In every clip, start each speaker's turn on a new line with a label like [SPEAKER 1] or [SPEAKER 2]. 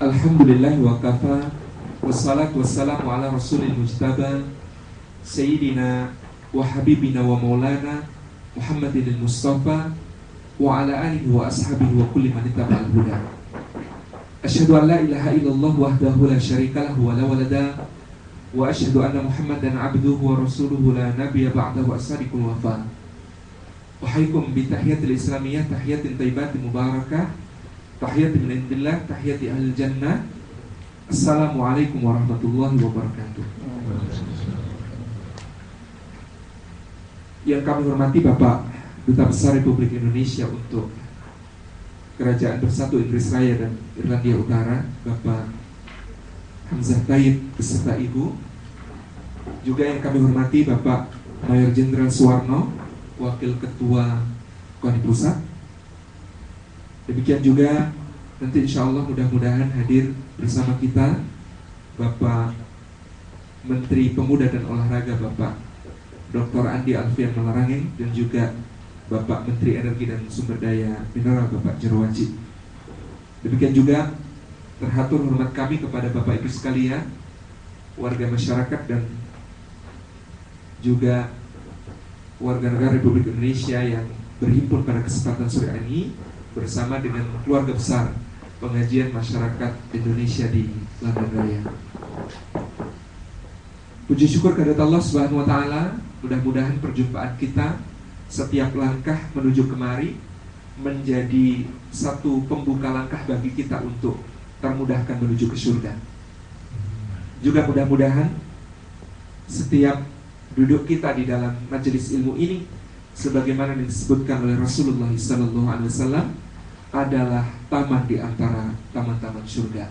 [SPEAKER 1] Alhamdulillah wa kafa Wassalatu wassalamu ala rasulil mujtaba Sayyidina wa habibina wa maulana Muhammadin al-Mustafa Wa ala alihi wa ashabihi wa kulli man ittaba al-huda Asyhadu an la ilaha illallah wahdahu la syarika lahu wa la walada Wa asyhadu anna Muhammadan abduhu wa rasuluhu la nabiyya ba'dahu as-sadiqul wafa Uhaikum bi tahiyatil islamiyah tahiyatin tayyibatin mubarakah Tahiyati min indillah, tahiyati ahli jannah. Assalamualaikum warahmatullahi wabarakatuh. Yang kami hormati Bapak Duta Besar Republik Indonesia untuk Kerajaan Bersatu Inggris Raya dan Irlandia Utara Bapak Hamzah Taib beserta Ibu. Juga yang kami hormati Bapak Mayor Jenderal Suwarno Wakil Ketua KONI Pusat. Demikian juga nanti insya Allah mudah-mudahan hadir bersama kita Bapak Menteri Pemuda dan Olahraga Bapak Dr. Andi Alfian Malarangeng dan juga Bapak Menteri Energi dan Sumber Daya Mineral Bapak Jerwaci. Demikian juga terhatur hormat kami kepada Bapak Ibu sekalian, warga masyarakat dan juga warga negara Republik Indonesia yang berhimpun pada kesempatan sore ini bersama dengan keluarga besar pengajian masyarakat Indonesia di London Raya. Puji syukur kepada Allah Subhanahu wa taala, mudah-mudahan perjumpaan kita setiap langkah menuju kemari menjadi satu pembuka langkah bagi kita untuk termudahkan menuju ke surga. Juga mudah-mudahan setiap duduk kita di dalam majelis ilmu ini sebagaimana disebutkan oleh Rasulullah SAW adalah taman di antara taman-taman surga.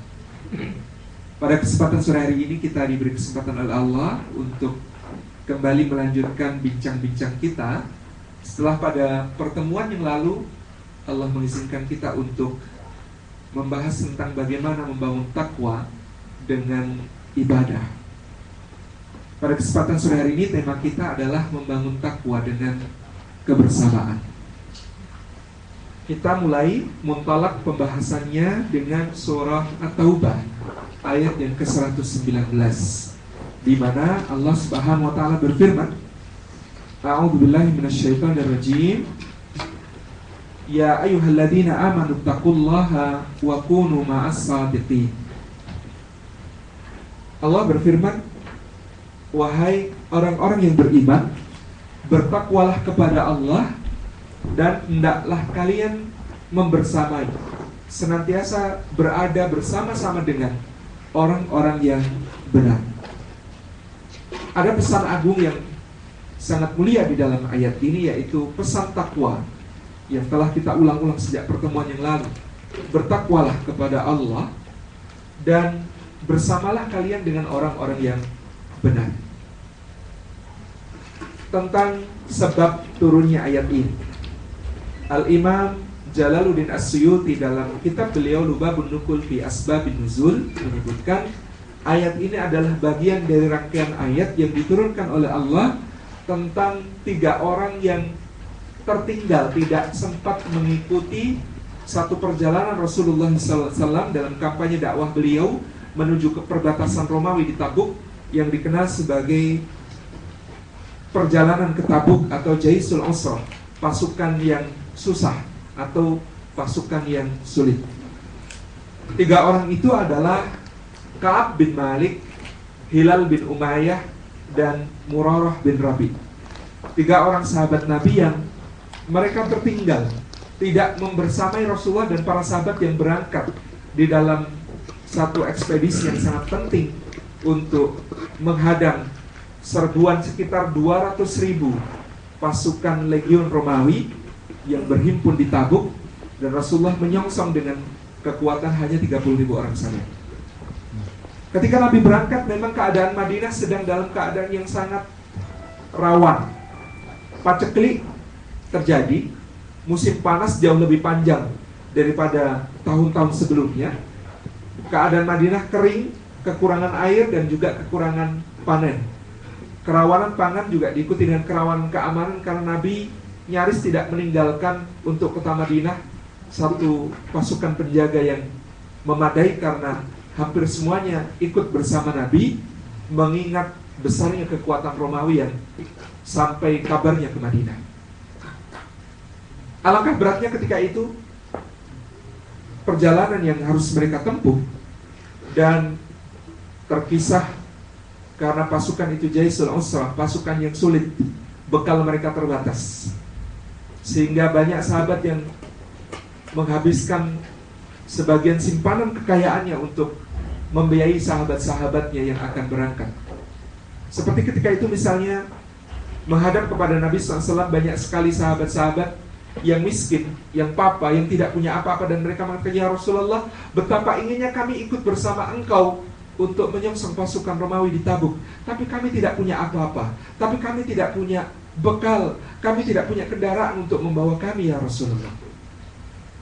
[SPEAKER 1] Pada kesempatan sore hari ini kita diberi kesempatan oleh Allah untuk kembali melanjutkan bincang-bincang kita setelah pada pertemuan yang lalu Allah mengizinkan kita untuk membahas tentang bagaimana membangun takwa dengan ibadah. Pada kesempatan sore hari ini tema kita adalah membangun takwa dengan kebersamaan. Kita mulai muntalak pembahasannya dengan surah At-Taubah ayat yang ke-119 di mana Allah Subhanahu wa taala berfirman A'udzubillahi minasyaitonirrajim. Ya ayyuhalladzina amanu taqullaha wa kunu ma'as sadiqin. Allah berfirman Wahai orang-orang yang beriman Bertakwalah kepada Allah Dan hendaklah kalian membersamai Senantiasa berada bersama-sama dengan Orang-orang yang benar. Ada pesan agung yang sangat mulia di dalam ayat ini Yaitu pesan takwa Yang telah kita ulang-ulang sejak pertemuan yang lalu. Bertakwalah kepada Allah Dan bersamalah kalian dengan orang-orang yang benar. Tentang sebab turunnya ayat ini. Al-Imam Jalaluddin As-Suyuti dalam kitab beliau Lubabun Nukul fi Asbabin Nuzul menyebutkan ayat ini adalah bagian dari rangkaian ayat yang diturunkan oleh Allah tentang tiga orang yang tertinggal tidak sempat mengikuti satu perjalanan Rasulullah SAW dalam kampanye dakwah beliau menuju ke perbatasan Romawi di Tabuk yang dikenal sebagai perjalanan ke Tabuk atau Jaisul Usra, pasukan yang susah atau pasukan yang sulit. Tiga orang itu adalah Kaab bin Malik, Hilal bin Umayyah, dan Murarah bin Rabi. Tiga orang sahabat Nabi yang mereka tertinggal, tidak membersamai Rasulullah dan para sahabat yang berangkat di dalam satu ekspedisi yang sangat penting untuk menghadang serbuan sekitar 200 ribu pasukan legion Romawi yang berhimpun di Tabuk dan Rasulullah menyongsong dengan kekuatan hanya 30 ribu orang saja. Ketika Nabi berangkat memang keadaan Madinah sedang dalam keadaan yang sangat rawan. Paceklik terjadi, musim panas jauh lebih panjang daripada tahun-tahun sebelumnya. Keadaan Madinah kering, kekurangan air dan juga kekurangan panen. Kerawanan pangan juga diikuti dengan kerawanan keamanan karena Nabi nyaris tidak meninggalkan untuk kota Madinah satu pasukan penjaga yang memadai karena hampir semuanya ikut bersama Nabi mengingat besarnya kekuatan Romawi yang sampai kabarnya ke Madinah. Alangkah beratnya ketika itu perjalanan yang harus mereka tempuh dan terpisah karena pasukan itu Jaisul Usrah, pasukan yang sulit, bekal mereka terbatas. Sehingga banyak sahabat yang menghabiskan sebagian simpanan kekayaannya untuk membiayai sahabat-sahabatnya yang akan berangkat. Seperti ketika itu misalnya menghadap kepada Nabi SAW banyak sekali sahabat-sahabat yang miskin, yang papa, yang tidak punya apa-apa dan mereka mengatakan ya Rasulullah betapa inginnya kami ikut bersama engkau untuk menyongsong pasukan Romawi di Tabuk. Tapi kami tidak punya apa-apa. Tapi kami tidak punya bekal. Kami tidak punya kendaraan untuk membawa kami ya Rasulullah.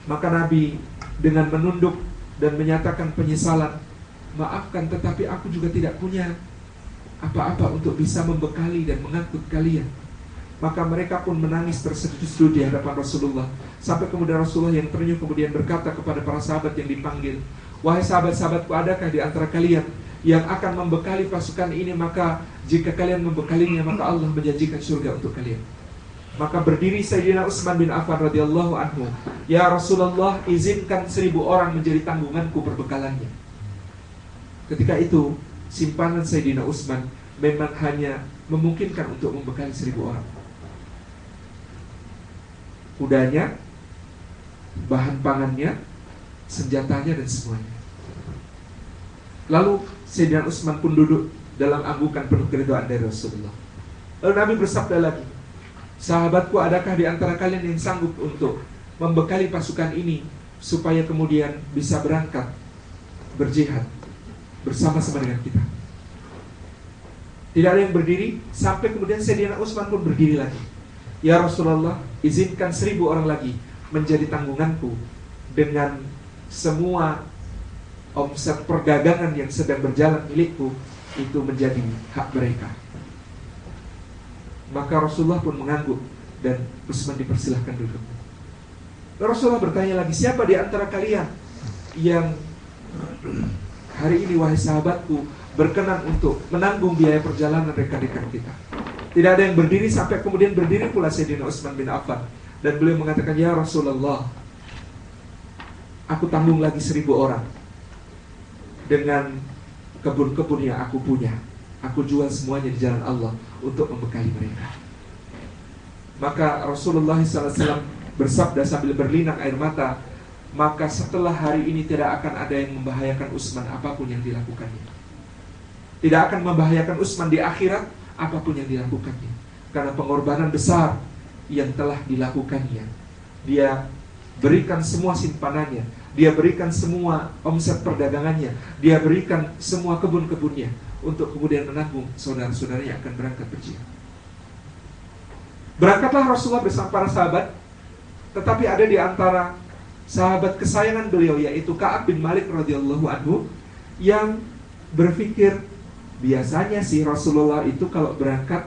[SPEAKER 1] Maka Nabi dengan menunduk dan menyatakan penyesalan, maafkan tetapi aku juga tidak punya apa-apa untuk bisa membekali dan mengangkut kalian. Maka mereka pun menangis terseduh-seduh di hadapan Rasulullah. Sampai kemudian Rasulullah yang ternyuh kemudian berkata kepada para sahabat yang dipanggil, Wahai sahabat-sahabatku, adakah di antara kalian yang akan membekali pasukan ini? Maka jika kalian membekalinya, maka Allah menjanjikan surga untuk kalian. Maka berdiri Sayyidina Utsman bin Affan radhiyallahu anhu, "Ya Rasulullah, izinkan seribu orang menjadi tanggunganku perbekalannya." Ketika itu, simpanan Sayyidina Utsman memang hanya memungkinkan untuk membekali seribu orang. Kudanya, bahan pangannya, senjatanya dan semuanya. Lalu Sayyidina Utsman pun duduk dalam anggukan penuh keridhaan dari Rasulullah. Lalu Nabi bersabda lagi, Sahabatku, adakah di antara kalian yang sanggup untuk membekali pasukan ini supaya kemudian bisa berangkat berjihad bersama-sama dengan kita? Tidak ada yang berdiri sampai kemudian Sayyidina Utsman pun berdiri lagi. Ya Rasulullah, izinkan seribu orang lagi menjadi tanggunganku dengan semua omset perdagangan yang sedang berjalan milikku itu menjadi hak mereka. Maka Rasulullah pun mengangguk dan Utsman dipersilahkan duduk. Rasulullah bertanya lagi, siapa di antara kalian yang hari ini wahai sahabatku berkenan untuk menanggung biaya perjalanan rekan-rekan kita? Tidak ada yang berdiri sampai kemudian berdiri pula Sayyidina Utsman bin Affan dan beliau mengatakan, "Ya Rasulullah, aku tanggung lagi seribu orang dengan kebun-kebun yang aku punya. Aku jual semuanya di jalan Allah untuk membekali mereka. Maka Rasulullah SAW bersabda sambil berlinang air mata, maka setelah hari ini tidak akan ada yang membahayakan Utsman apa pun yang dilakukannya. Tidak akan membahayakan Utsman di akhirat apa pun yang dilakukannya. Karena pengorbanan besar yang telah dilakukannya. Dia berikan semua simpanannya, dia berikan semua omset perdagangannya, dia berikan semua kebun-kebunnya untuk kemudian menanggung saudara-saudara yang akan berangkat berjihad. Berangkatlah Rasulullah bersama para sahabat, tetapi ada di antara sahabat kesayangan beliau yaitu Ka'ab bin Malik radhiyallahu anhu yang berpikir biasanya sih Rasulullah itu kalau berangkat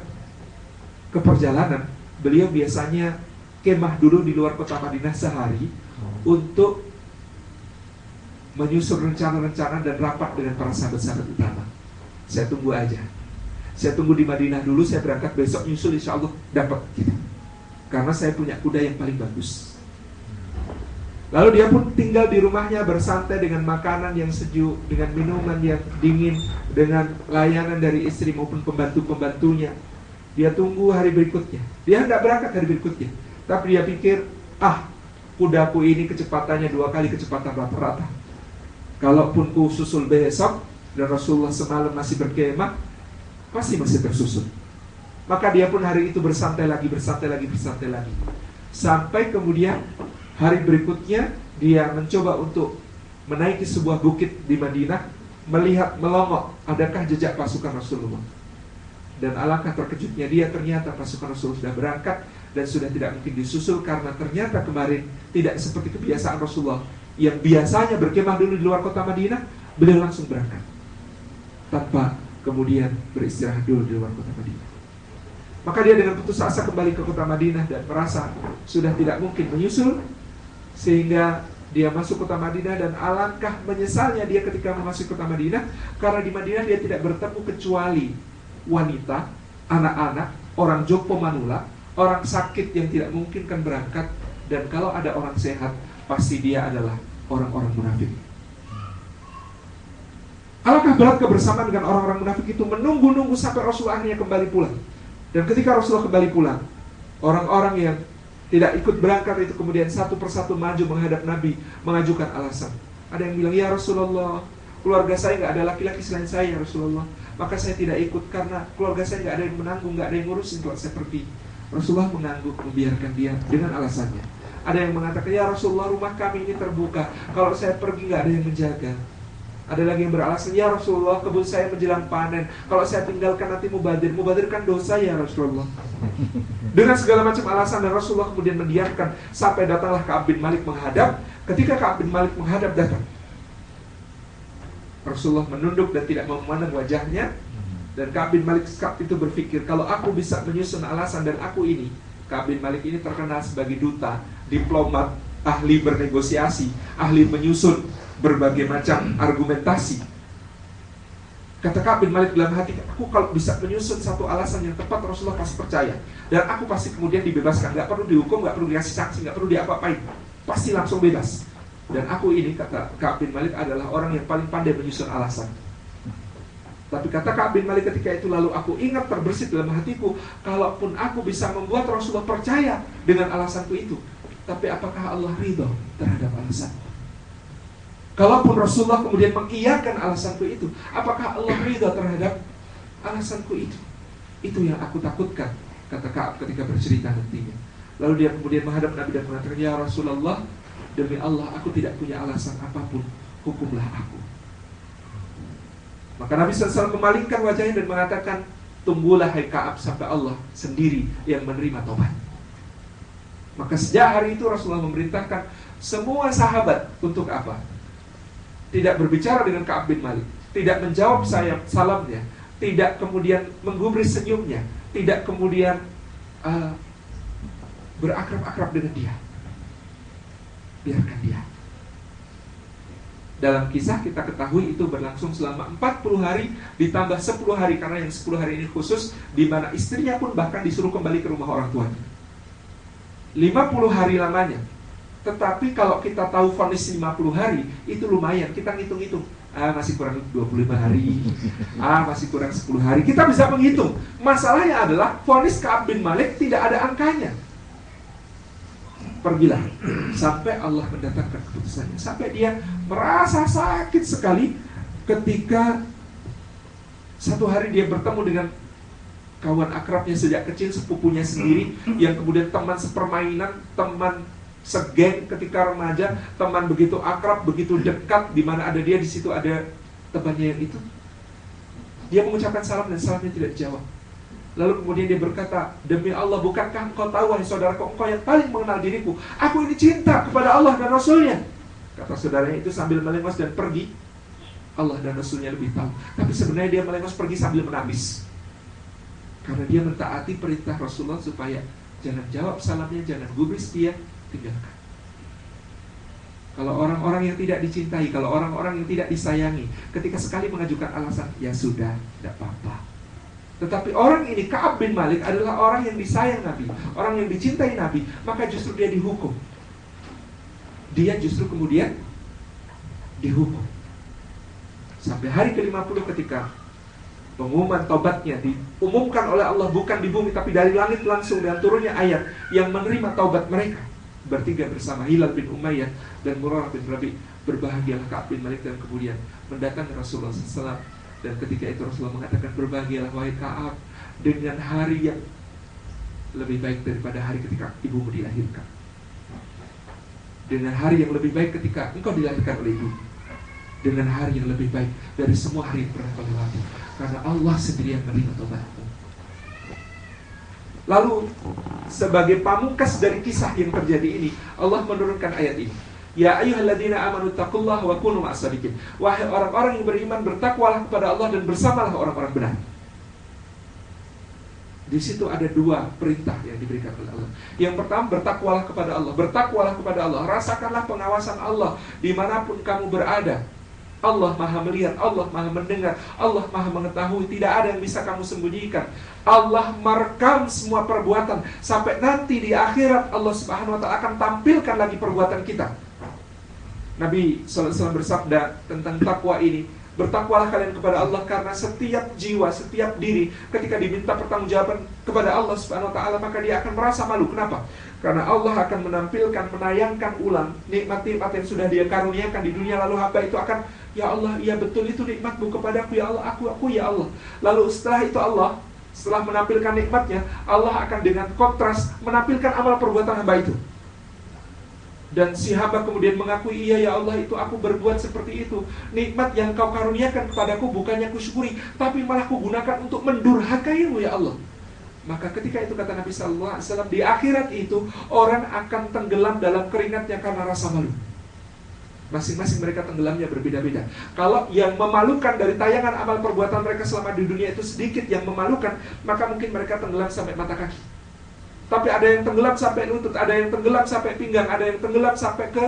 [SPEAKER 1] ke perjalanan, beliau biasanya kemah dulu di luar kota Madinah sehari untuk menyusun rencana-rencana dan rapat dengan para sahabat-sahabat utama. Saya tunggu aja. Saya tunggu di Madinah dulu, saya berangkat besok nyusul insya Allah dapat gitu. Karena saya punya kuda yang paling bagus. Lalu dia pun tinggal di rumahnya bersantai dengan makanan yang sejuk, dengan minuman yang dingin, dengan layanan dari istri maupun pembantu-pembantunya. Dia tunggu hari berikutnya. Dia tidak berangkat hari berikutnya. Tapi dia pikir, ah, kudaku ini kecepatannya dua kali kecepatan rata-rata. Kalaupun ku susul besok, dan Rasulullah semalam masih berkemah, pasti masih tersusun. Maka dia pun hari itu bersantai lagi, bersantai lagi, bersantai lagi. Sampai kemudian hari berikutnya dia mencoba untuk menaiki sebuah bukit di Madinah, melihat melongok adakah jejak pasukan Rasulullah. Dan alangkah terkejutnya dia ternyata pasukan Rasulullah sudah berangkat dan sudah tidak mungkin disusul karena ternyata kemarin tidak seperti kebiasaan Rasulullah yang biasanya berkemah dulu di luar kota Madinah, beliau langsung berangkat tanpa kemudian beristirahat dulu di luar kota Madinah. Maka dia dengan putus asa kembali ke kota Madinah dan merasa sudah tidak mungkin menyusul sehingga dia masuk kota Madinah dan alangkah menyesalnya dia ketika memasuki kota Madinah karena di Madinah dia tidak bertemu kecuali wanita, anak-anak, orang joko manula, orang sakit yang tidak mungkin kan berangkat dan kalau ada orang sehat pasti dia adalah orang-orang munafik. Alangkah berat kebersamaan dengan orang-orang munafik itu menunggu-nunggu sampai Rasulullah akhirnya kembali pulang. Dan ketika Rasulullah kembali pulang, orang-orang yang tidak ikut berangkat itu kemudian satu persatu maju menghadap Nabi mengajukan alasan. Ada yang bilang, ya Rasulullah, keluarga saya nggak ada laki-laki selain saya ya Rasulullah. Maka saya tidak ikut karena keluarga saya nggak ada yang menanggung, nggak ada yang ngurusin kalau saya pergi. Rasulullah mengangguk, membiarkan dia dengan alasannya. Ada yang mengatakan, ya Rasulullah rumah kami ini terbuka. Kalau saya pergi nggak ada yang menjaga. Ada lagi yang beralasan, ya Rasulullah kebun saya menjelang panen. Kalau saya tinggalkan nanti mubadir, mubadirkan dosa ya Rasulullah. Dengan segala macam alasan dan Rasulullah kemudian mendiamkan sampai datanglah Ka'ab bin Malik menghadap. Ketika Ka'ab bin Malik menghadap datang, Rasulullah menunduk dan tidak memandang wajahnya. Dan Ka'ab bin Malik itu berpikir, kalau aku bisa menyusun alasan dan aku ini, Ka'ab bin Malik ini terkenal sebagai duta, diplomat, ahli bernegosiasi, ahli menyusun berbagai macam argumentasi. Kata Ka'ab bin Malik dalam hati, aku kalau bisa menyusun satu alasan yang tepat, Rasulullah pasti percaya. Dan aku pasti kemudian dibebaskan. Gak perlu dihukum, gak perlu dikasih saksi, gak perlu diapa-apain. Pasti langsung bebas. Dan aku ini, kata Ka'ab bin Malik adalah orang yang paling pandai menyusun alasan. Tapi kata Ka'ab bin Malik ketika itu lalu aku ingat terbersit dalam hatiku, kalaupun aku bisa membuat Rasulullah percaya dengan alasanku itu, tapi apakah Allah ridho terhadap alasanku? Kalaupun Rasulullah kemudian mengiyakan alasanku itu, apakah Allah ridha terhadap alasanku itu? Itu yang aku takutkan, kata Kaab ketika bercerita nantinya. Lalu dia kemudian menghadap Nabi dan mengatakan, Ya Rasulullah, demi Allah aku tidak punya alasan apa pun, hukumlah aku. Maka Nabi SAW memalingkan wajahnya dan mengatakan, Tunggulah hai Kaab sampai Allah sendiri yang menerima tobat. Maka sejak hari itu Rasulullah memerintahkan semua sahabat untuk apa? tidak berbicara dengan Ka'ab bin Malik, tidak menjawab saya salamnya, tidak kemudian menggubris senyumnya, tidak kemudian uh, berakrab-akrab dengan dia. Biarkan dia. Dalam kisah kita ketahui itu berlangsung selama 40 hari ditambah 10 hari karena yang 10 hari ini khusus di mana istrinya pun bahkan disuruh kembali ke rumah orang tuanya. 50 hari lamanya tetapi kalau kita tahu vonis 50 hari, itu lumayan. Kita ngitung-ngitung. Ah, masih kurang 25 hari. Ah, masih kurang 10 hari. Kita bisa menghitung. Masalahnya adalah vonis Ka'ab bin Malik tidak ada angkanya. Pergilah sampai Allah mendatangkan keputusannya. Sampai dia merasa sakit sekali ketika satu hari dia bertemu dengan kawan akrabnya sejak kecil, sepupunya sendiri, yang kemudian teman sepermainan, teman segeng ketika remaja, teman begitu akrab, begitu dekat, di mana ada dia di situ ada temannya yang itu. Dia mengucapkan salam dan salamnya tidak dijawab. Lalu kemudian dia berkata, demi Allah, bukankah engkau tahu, wahai saudaraku, engkau yang paling mengenal diriku. Aku ini cinta kepada Allah dan Rasulnya. Kata saudaranya itu sambil melengos dan pergi. Allah dan Rasulnya lebih tahu. Tapi sebenarnya dia melengos pergi sambil menangis. Karena dia mentaati perintah Rasulullah supaya jangan jawab salamnya, jangan gubris dia, tinggalkan. Kalau orang-orang yang tidak dicintai, kalau orang-orang yang tidak disayangi, ketika sekali mengajukan alasan, ya sudah, tidak apa-apa. Tetapi orang ini, Kaab bin Malik adalah orang yang disayang Nabi, orang yang dicintai Nabi, maka justru dia dihukum. Dia justru kemudian dihukum. Sampai hari ke-50 ketika pengumuman tobatnya diumumkan oleh Allah bukan di bumi tapi dari langit langsung dan turunnya ayat yang menerima taubat mereka. Bertiga bersama Hilal bin Umayyah dan Murarah bin Rabi berbahagialah Ka'ab bin Malik dan kemudian mendatangi Rasulullah SAW dan ketika itu Rasulullah mengatakan berbahagialah wahai Ka'ab dengan hari yang lebih baik daripada hari ketika ibumu dilahirkan. Dengan hari yang lebih baik ketika engkau dilahirkan oleh ibu dengan hari yang lebih baik dari semua hari yang pernah kau lewati karena Allah sendiri yang menerima tobatmu Lalu sebagai pamungkas dari kisah yang terjadi ini, Allah menurunkan ayat ini. Ya ayyuhalladzina amanu taqullaha wa kunu ma'as-sadiqin. Wahai orang-orang yang beriman, bertakwalah kepada Allah dan bersamalah orang-orang benar. Di situ ada dua perintah yang diberikan oleh Allah. Yang pertama, bertakwalah kepada Allah. Bertakwalah kepada Allah. Rasakanlah pengawasan Allah di mana pun kamu berada. Allah maha melihat, Allah maha mendengar, Allah maha mengetahui. Tidak ada yang bisa kamu sembunyikan. Allah merekam semua perbuatan. Sampai nanti di akhirat Allah subhanahu wa ta'ala akan tampilkan lagi perbuatan kita. Nabi SAW bersabda tentang takwa ini. Bertakwalah kalian kepada Allah karena setiap jiwa, setiap diri ketika diminta pertanggungjawaban kepada Allah Subhanahu wa taala maka dia akan merasa malu. Kenapa? Karena Allah akan menampilkan, menayangkan ulang nikmat-nikmat yang sudah dia karuniakan di dunia lalu hamba itu akan Ya Allah, iya betul itu nikmatmu kepadaku ya Allah, aku aku ya Allah. Lalu setelah itu Allah setelah menampilkan nikmatnya, Allah akan dengan kontras menampilkan amal perbuatan hamba itu. Dan si hamba kemudian mengakui, iya ya Allah itu aku berbuat seperti itu. Nikmat yang kau karuniakan kepadaku bukannya aku syukuri, tapi malah aku gunakan untuk mendurhakaimu ya Allah. Maka ketika itu kata Nabi Sallallahu Alaihi Wasallam di akhirat itu orang akan tenggelam dalam keringatnya karena rasa malu. Masing-masing mereka tenggelamnya berbeda-beda. Kalau yang memalukan dari tayangan amal perbuatan mereka selama di dunia itu sedikit yang memalukan, maka mungkin mereka tenggelam sampai mata kaki. Tapi ada yang tenggelam sampai lutut, ada yang tenggelam sampai pinggang, ada yang tenggelam sampai ke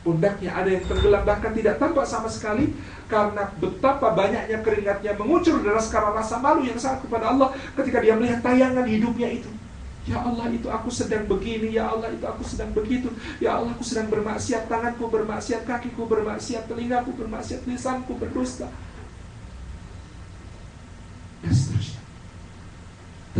[SPEAKER 1] pundaknya, ada yang tenggelam bahkan tidak tampak sama sekali karena betapa banyaknya keringatnya mengucur deras karena rasa malu yang sangat kepada Allah ketika dia melihat tayangan hidupnya itu. Ya Allah itu aku sedang begini Ya Allah itu aku sedang begitu. Ya Allah aku sedang bermaksiat Tanganku bermaksiat Kakiku bermaksiat Telingaku bermaksiat Lisanku berdusta. Dan seterusnya.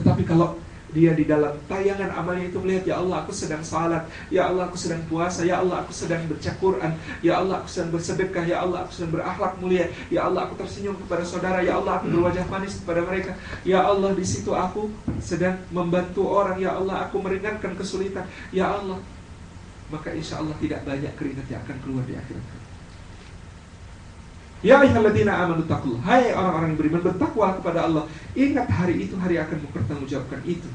[SPEAKER 1] Tetapi kalau dia di dalam tayangan amalnya itu melihat ya Allah aku sedang salat. Ya Allah aku sedang puasa. Ya Allah aku sedang baca Quran. Ya Allah aku sedang bersedekah. Ya Allah aku sedang berakhlak mulia. Ya Allah aku tersenyum kepada saudara. Ya Allah aku berwajah manis kepada mereka. Ya Allah di situ aku sedang membantu orang. Ya Allah aku meringankan kesulitan. Ya Allah maka insya Allah tidak banyak keringat yang akan keluar di akhirat. Ya ayyuhalladzina amanu taqullah. Hai orang-orang beriman bertakwa kepada Allah. Ingat hari itu hari akan mempertanggungjawabkan itu.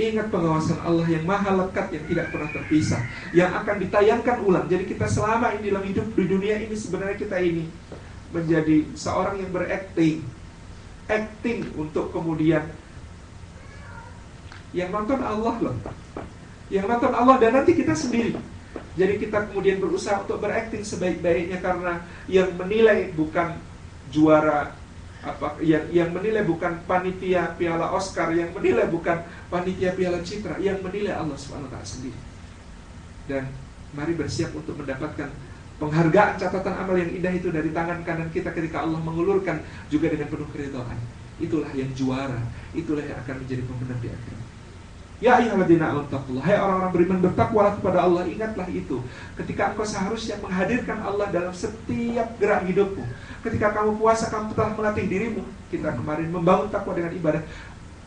[SPEAKER 1] Ingat pengawasan Allah yang maha lekat yang tidak pernah terpisah Yang akan ditayangkan ulang. Jadi kita selama ini dalam hidup di dunia ini Sebenarnya kita ini menjadi seorang yang berakting. Acting untuk kemudian Yang nonton Allah loh. Yang nonton Allah dan nanti kita sendiri. Jadi kita kemudian berusaha untuk berakting sebaik-baiknya Karena yang menilai bukan juara apa yang yang menilai bukan panitia piala Oscar, yang menilai bukan panitia piala Citra, yang menilai Allah swt sendiri. Dan mari bersiap untuk mendapatkan penghargaan catatan amal yang indah itu dari tangan kanan kita ketika Allah mengulurkan juga dengan penuh keridhaan. Itulah yang juara, itulah yang akan menjadi pemenang di akhirat. Ya ayyuhalladzina amanu Hai orang-orang beriman bertakwalah kepada Allah, ingatlah itu. Ketika engkau seharusnya menghadirkan Allah dalam setiap gerak hidupmu. Ketika kamu puasa, kamu telah melatih dirimu. Kita kemarin membangun takwa dengan ibadah.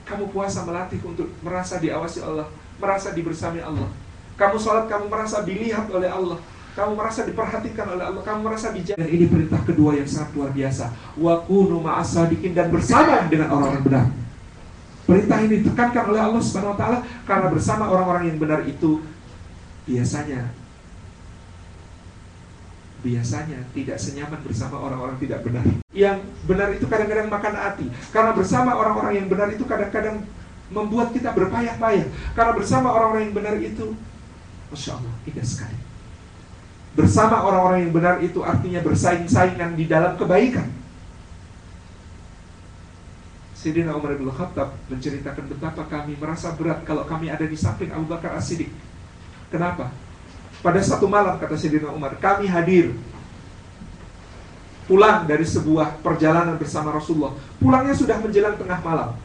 [SPEAKER 1] Kamu puasa melatih untuk merasa diawasi Allah, merasa dibersami Allah. Kamu sholat, kamu merasa dilihat oleh Allah. Kamu merasa diperhatikan oleh Allah, kamu merasa dijaga. Dan ini perintah kedua yang sangat luar biasa. Wa kunu ma'asadikin dan bersama dengan orang-orang benar. Perintah ini ditekankan oleh Allah Subhanahu wa taala karena bersama orang-orang yang benar itu biasanya biasanya tidak senyaman bersama orang-orang tidak benar. Yang benar itu kadang-kadang makan hati. Karena bersama orang-orang yang benar itu kadang-kadang membuat kita berpayah-payah. Karena bersama orang-orang yang benar itu Masya Allah, indah sekali. Bersama orang-orang yang benar itu artinya bersaing-saingan di dalam kebaikan. Sayyidina Umar bin Khattab menceritakan betapa kami merasa berat kalau kami ada di samping Abu Bakar As-Siddiq. Kenapa? Pada satu malam kata Sayyidina Umar, kami hadir pulang dari sebuah perjalanan bersama Rasulullah. Pulangnya sudah menjelang tengah malam.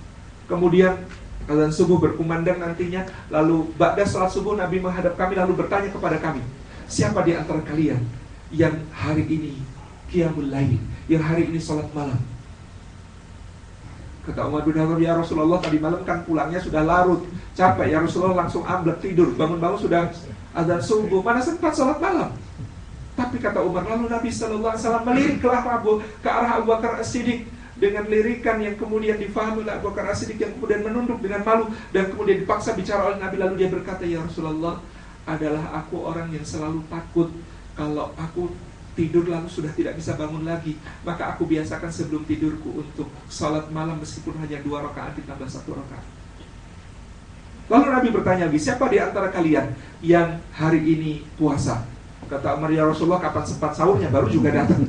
[SPEAKER 1] Kemudian azan subuh berkumandang nantinya, lalu ba'da salat subuh Nabi menghadap kami lalu bertanya kepada kami, siapa di antara kalian yang hari ini qiyamul lain, yang hari ini salat malam? Kata Umar bin Khattab, ya Rasulullah tadi malam kan pulangnya sudah larut, capek. Ya Rasulullah langsung amblek tidur, bangun-bangun sudah azan subuh, mana sempat sholat malam. Tapi kata Umar, lalu Nabi Shallallahu Alaihi Wasallam melirik ke arah Abu, ke arah Abu Bakar As-Siddiq dengan lirikan yang kemudian difahami oleh Abu Bakar As-Siddiq yang kemudian menunduk dengan malu dan kemudian dipaksa bicara oleh Nabi lalu dia berkata ya Rasulullah adalah aku orang yang selalu takut kalau aku tidur lalu sudah tidak bisa bangun lagi maka aku biasakan sebelum tidurku untuk sholat malam meskipun hanya dua rakaat ditambah satu rakaat. Lalu Nabi bertanya siapa di antara kalian yang hari ini puasa? Kata Umar ya Rasulullah kapan sempat sahurnya? Baru juga datang.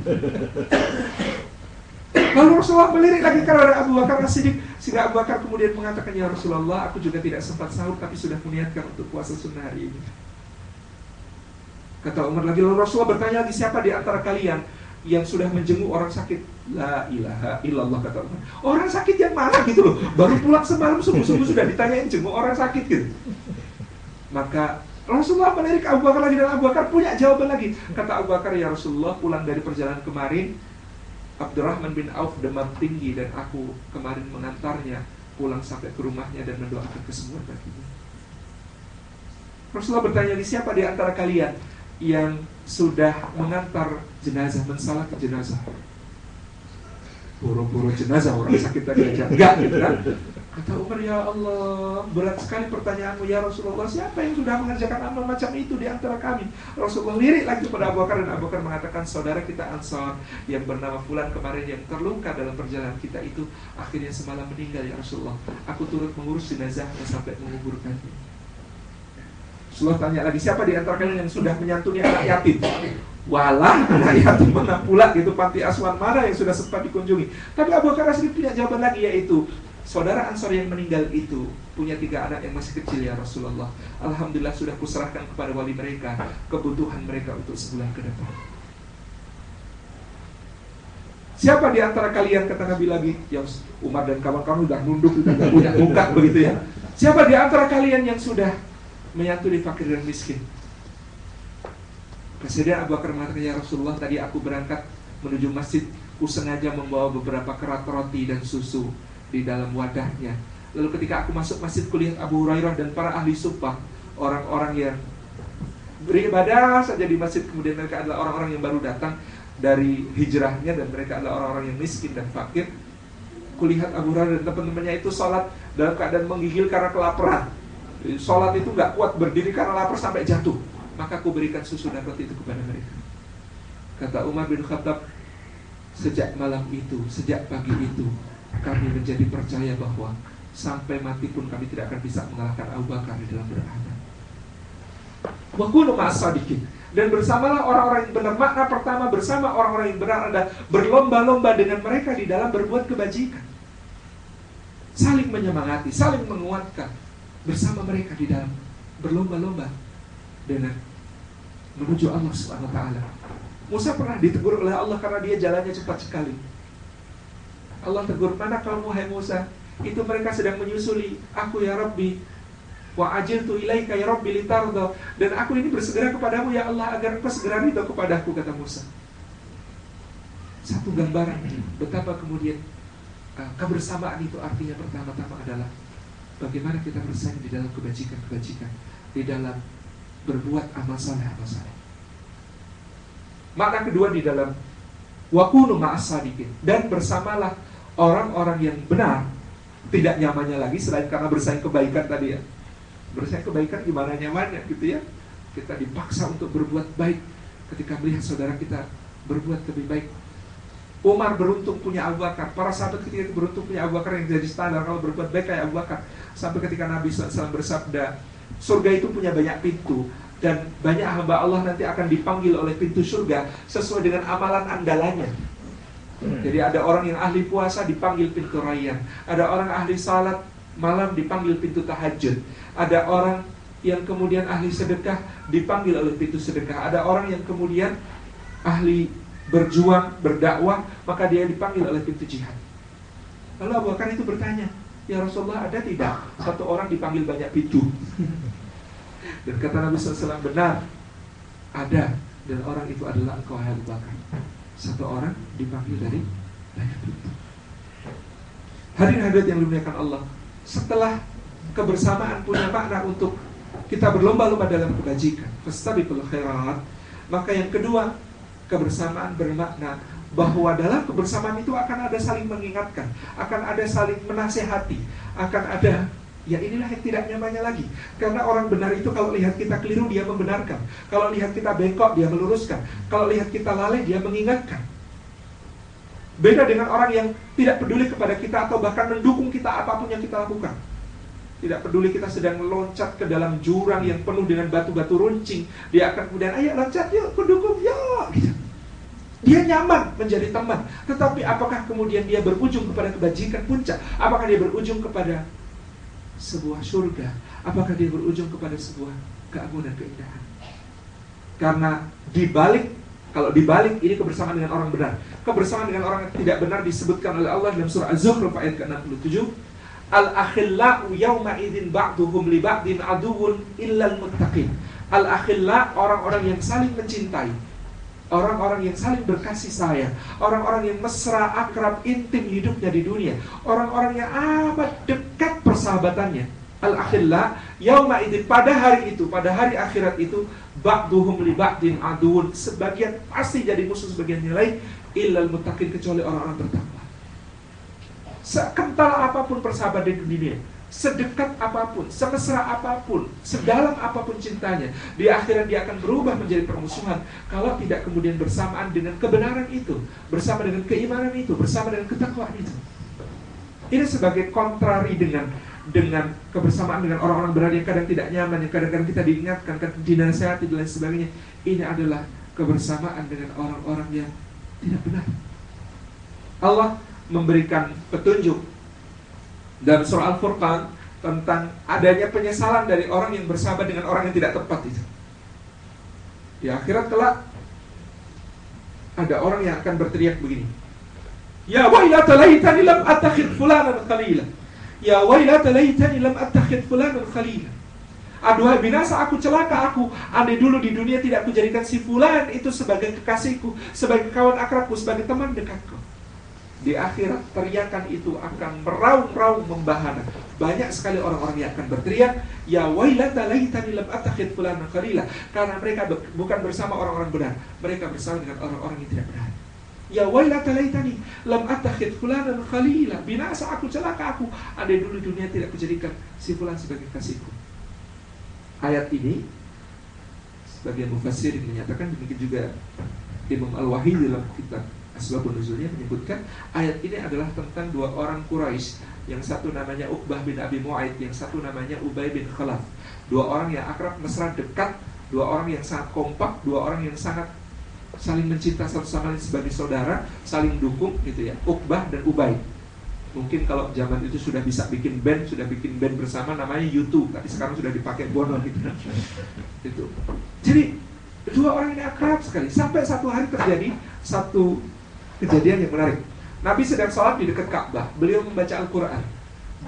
[SPEAKER 1] Lalu Rasulullah melirik lagi kepada Abu Bakar As-Siddiq. Sehingga Abu Bakar kemudian mengatakan Ya Rasulullah aku juga tidak sempat sahur Tapi sudah meniatkan untuk puasa sunnah hari ini Kata Umar lagi, Rasulullah bertanya lagi, siapa di antara kalian yang sudah menjenguk orang sakit? La ilaha illallah kata Umar. Orang sakit yang mana gitu loh. Baru pulang semalam subuh-subuh sudah ditanyain jenguk orang sakit gitu. Maka Rasulullah melirik Abu Bakar lagi dan Abu Bakar punya jawaban lagi. Kata Abu Bakar, ya Rasulullah pulang dari perjalanan kemarin, Abdurrahman bin Auf demam tinggi dan aku kemarin mengantarnya pulang sampai ke rumahnya dan mendoakan kesembuhan baginya. Rasulullah bertanya di siapa di antara kalian yang sudah mengantar jenazah, mensalat ke jenazah. Boro-boro jenazah orang sakit tadi aja. Enggak gitu kan? Kata Umar, ya Allah, berat sekali pertanyaanmu ya Rasulullah. Siapa yang sudah mengerjakan amal macam itu di antara kami? Rasulullah lirik lagi kepada Abu Bakar dan Abu Bakar mengatakan, saudara kita Ansar yang bernama Fulan kemarin yang terluka dalam perjalanan kita itu akhirnya semalam meninggal ya Rasulullah. Aku turut mengurus jenazahnya sampai menguburkannya. Rasulullah tanya lagi, siapa di antara kalian yang sudah menyantuni anak yatim? Walah, anak yatim mana pula gitu panti asuhan mana yang sudah sempat dikunjungi. Tapi Abu Bakar Siddiq punya jawaban lagi yaitu Saudara Ansor yang meninggal itu punya tiga anak yang masih kecil ya Rasulullah. Alhamdulillah sudah kuserahkan kepada wali mereka kebutuhan mereka untuk sebulan ke depan. Siapa di antara kalian kata Nabi lagi yang Umar dan kawan-kawan udah nunduk udah punya muka begitu ya. Siapa di antara kalian yang sudah menyantuni fakir dan miskin. Presiden Abu Bakar mengatakan, ya Rasulullah, tadi aku berangkat menuju masjid, ku sengaja membawa beberapa kerat roti dan susu di dalam wadahnya. Lalu ketika aku masuk masjid, kulihat Abu Hurairah dan para ahli sumpah, orang-orang yang beribadah saja di masjid, kemudian mereka adalah orang-orang yang baru datang dari hijrahnya dan mereka adalah orang-orang yang miskin dan fakir. Kulihat Abu Hurairah dan teman-temannya itu sholat dalam keadaan menggigil karena kelaparan Sholat itu nggak kuat berdiri karena lapar sampai jatuh. Maka aku berikan susu dan roti itu kepada mereka. Kata Umar bin Khattab, sejak malam itu, sejak pagi itu, kami menjadi percaya bahwa sampai mati pun kami tidak akan bisa mengalahkan Abu Bakar di dalam beradab. Wakunu sadikin dan bersamalah orang-orang yang benar makna pertama bersama orang-orang yang benar ada berlomba-lomba dengan mereka di dalam berbuat kebajikan saling menyemangati saling menguatkan bersama mereka di dalam berlomba-lomba dengan menuju Allah Subhanahu wa taala. Musa pernah ditegur oleh Allah karena dia jalannya cepat sekali. Allah tegur, "Mana kamu hai Musa? Itu mereka sedang menyusuli aku ya Rabbi. Wa ajiltu ilaika ya Rabbi litardo. Dan aku ini bersegera kepadamu ya Allah agar engkau segera ridho kepadaku kata Musa. Satu gambaran betapa kemudian uh, kebersamaan itu artinya pertama-tama adalah bagaimana kita bersaing di dalam kebajikan-kebajikan, di dalam berbuat amal saleh amal saleh. Makna kedua di dalam wakunu ma'asadikin dan bersamalah orang-orang yang benar tidak nyamannya lagi selain karena bersaing kebaikan tadi ya. Bersaing kebaikan gimana nyamannya gitu ya. Kita dipaksa untuk berbuat baik ketika melihat saudara kita berbuat lebih baik Umar beruntung punya Abu Bakar. Para sahabat ketika beruntung punya Abu Bakar yang jadi standar kalau berbuat baik kayak Abu Bakar. Sampai ketika Nabi SAW bersabda, surga itu punya banyak pintu dan banyak hamba Allah nanti akan dipanggil oleh pintu surga sesuai dengan amalan andalanya. Hmm. Jadi ada orang yang ahli puasa dipanggil pintu rayyan, ada orang ahli salat malam dipanggil pintu tahajud, ada orang yang kemudian ahli sedekah dipanggil oleh pintu sedekah, ada orang yang kemudian ahli berjuang, berdakwah, maka dia dipanggil oleh pintu jihad. Lalu Abu Bakar itu bertanya, Ya Rasulullah ada tidak satu orang dipanggil banyak pintu? Dan kata Nabi SAW benar, ada. Dan orang itu adalah engkau Abu Bakar. Satu orang dipanggil dari banyak pintu. Hadirin hadirat yang dimuliakan Allah, setelah kebersamaan punya makna untuk kita berlomba-lomba dalam kebajikan, maka yang kedua kebersamaan bermakna bahwa dalam kebersamaan itu akan ada saling mengingatkan, akan ada saling menasehati, akan ada Ya inilah yang tidak nyamannya lagi. Karena orang benar itu kalau lihat kita keliru dia membenarkan. Kalau lihat kita bengkok dia meluruskan. Kalau lihat kita lalai dia mengingatkan. Beda dengan orang yang tidak peduli kepada kita Atau bahkan mendukung kita apa pun yang kita lakukan. Tidak peduli kita sedang meloncat ke dalam jurang yang penuh dengan batu-batu runcing Dia akan kemudian ayo loncat yuk, kudukung yuk gitu. Dia nyaman menjadi teman. Tetapi apakah kemudian dia berujung kepada kebajikan puncak? Apakah dia berujung kepada sebuah surga? Apakah dia berujung kepada sebuah keagungan keindahan? Karena dibalik kalau dibalik ini kebersamaan dengan orang benar. Kebersamaan dengan orang yang tidak benar disebutkan oleh Allah dalam surah Az-Zukhruf ayat ke-67. Al-akhillau yawma idzin ba'duhum li ba'din aduwwun illal muttaqin. Al-akhilla orang-orang yang saling mencintai Orang-orang yang saling berkasih sayang. Orang-orang yang mesra, akrab, intim hidupnya di dunia. Orang-orang yang amat dekat persahabatannya. Al-akhillah Yauma idin pada hari itu Pada hari akhirat itu Ba'duhum li ba'din aduun. Sebagian pasti jadi musuh sebagian nilai Illal mutakin kecuali orang-orang bertakwa. Sekental apa pun persahabat di dunia sedekat apa pun, semesra apa pun, sedalam apa pun cintanya, di akhirat dia akan berubah menjadi permusuhan kalau tidak kemudian bersamaan dengan kebenaran itu, bersama dengan keimanan itu, bersama dengan ketakwaan itu. Ini sebagai kontrari dengan dengan kebersamaan dengan orang-orang berada yang kadang tidak nyaman, yang kadang-kadang kita diingatkan, kadang dinasehati dan lain sebagainya. Ini adalah kebersamaan dengan orang-orang yang tidak benar. Allah memberikan petunjuk dalam surah Al-Furqan tentang adanya penyesalan dari orang yang bersahabat dengan orang yang tidak tepat itu. Di akhirat kelak ada orang yang akan berteriak begini. Ya wailata laitani lam attakhid fulanan khalila. Ya wailata laitani lam attakhid fulanan khalila. Aduhai binasa aku celaka aku Andai dulu di dunia tidak kujadikan si fulan itu sebagai kekasihku Sebagai kawan akrabku, sebagai teman dekatku di akhirat teriakan itu akan meraung-raung membahana. Banyak sekali orang-orang yang akan berteriak, ya wailata laitani lam attakhid fulana khalila. Karena mereka bukan bersama orang-orang benar, mereka bersama dengan orang-orang yang tidak benar. Ya wailata laitani lam attakhid fulana khalila. Binasa aku celaka aku. Ada dulu dunia tidak kujadikan si fulan sebagai kasihku. Ayat ini sebagian mufassir menyatakan demikian juga Imam Al-Wahid dalam kitab Asbab nuzulnya menyebutkan ayat ini adalah tentang dua orang Quraisy yang satu namanya Uqbah bin Abi Mu'aid, yang satu namanya Ubay bin Khalaf. Dua orang yang akrab, mesra, dekat, dua orang yang sangat kompak, dua orang yang sangat saling mencinta satu sama lain sebagai saudara, saling dukung gitu ya. Uqbah dan Ubay. Mungkin kalau zaman itu sudah bisa bikin band, sudah bikin band bersama namanya YouTube, tapi sekarang sudah dipakai Bono gitu. itu. Jadi dua orang ini akrab sekali sampai satu hari terjadi satu kejadian yang menarik. Nabi sedang sholat di dekat Ka'bah. Beliau membaca Al-Quran.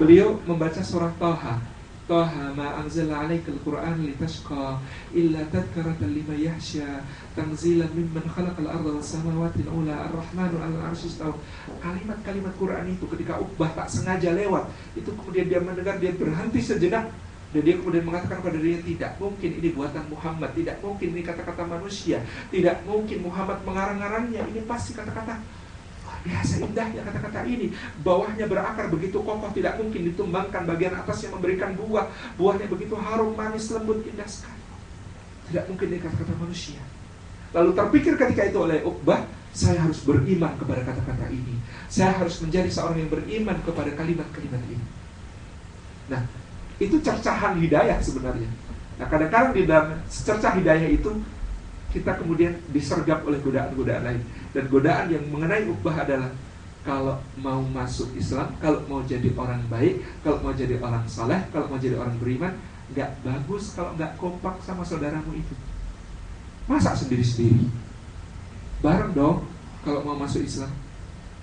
[SPEAKER 1] Beliau membaca surah Taha. Taha ma anzala alaika al-Quran litashqa illa tadhkaratan lima yahsya tanzilan mimman khalaqal arda was samawati al-ula ar-rahmanu 'ala al-'arsy Kalimat-kalimat Quran itu ketika Uqbah tak sengaja lewat, itu kemudian dia mendengar dia berhenti sejenak dan dia kemudian mengatakan pada dirinya tidak mungkin ini buatan Muhammad, tidak mungkin ini kata-kata manusia, tidak mungkin Muhammad mengarang-arangnya. Ini pasti kata-kata biasa indahnya kata-kata ini. Bawahnya berakar begitu kokoh, tidak mungkin ditumbangkan bagian atas yang memberikan buah. Buahnya begitu harum, manis, lembut, indah sekali. Tidak mungkin ini kata-kata manusia. Lalu terpikir ketika itu oleh Uqbah, saya harus beriman kepada kata-kata ini. Saya harus menjadi seorang yang beriman kepada kalimat-kalimat ini. Nah, itu cercahan hidayah sebenarnya. Nah kadang-kadang di dalam cercah hidayah itu kita kemudian disergap oleh godaan-godaan lain. Dan godaan yang mengenai ubah adalah kalau mau masuk Islam, kalau mau jadi orang baik, kalau mau jadi orang saleh, kalau mau jadi orang beriman, nggak bagus kalau nggak kompak sama saudaramu itu. Masa sendiri-sendiri? Bareng dong kalau mau masuk Islam.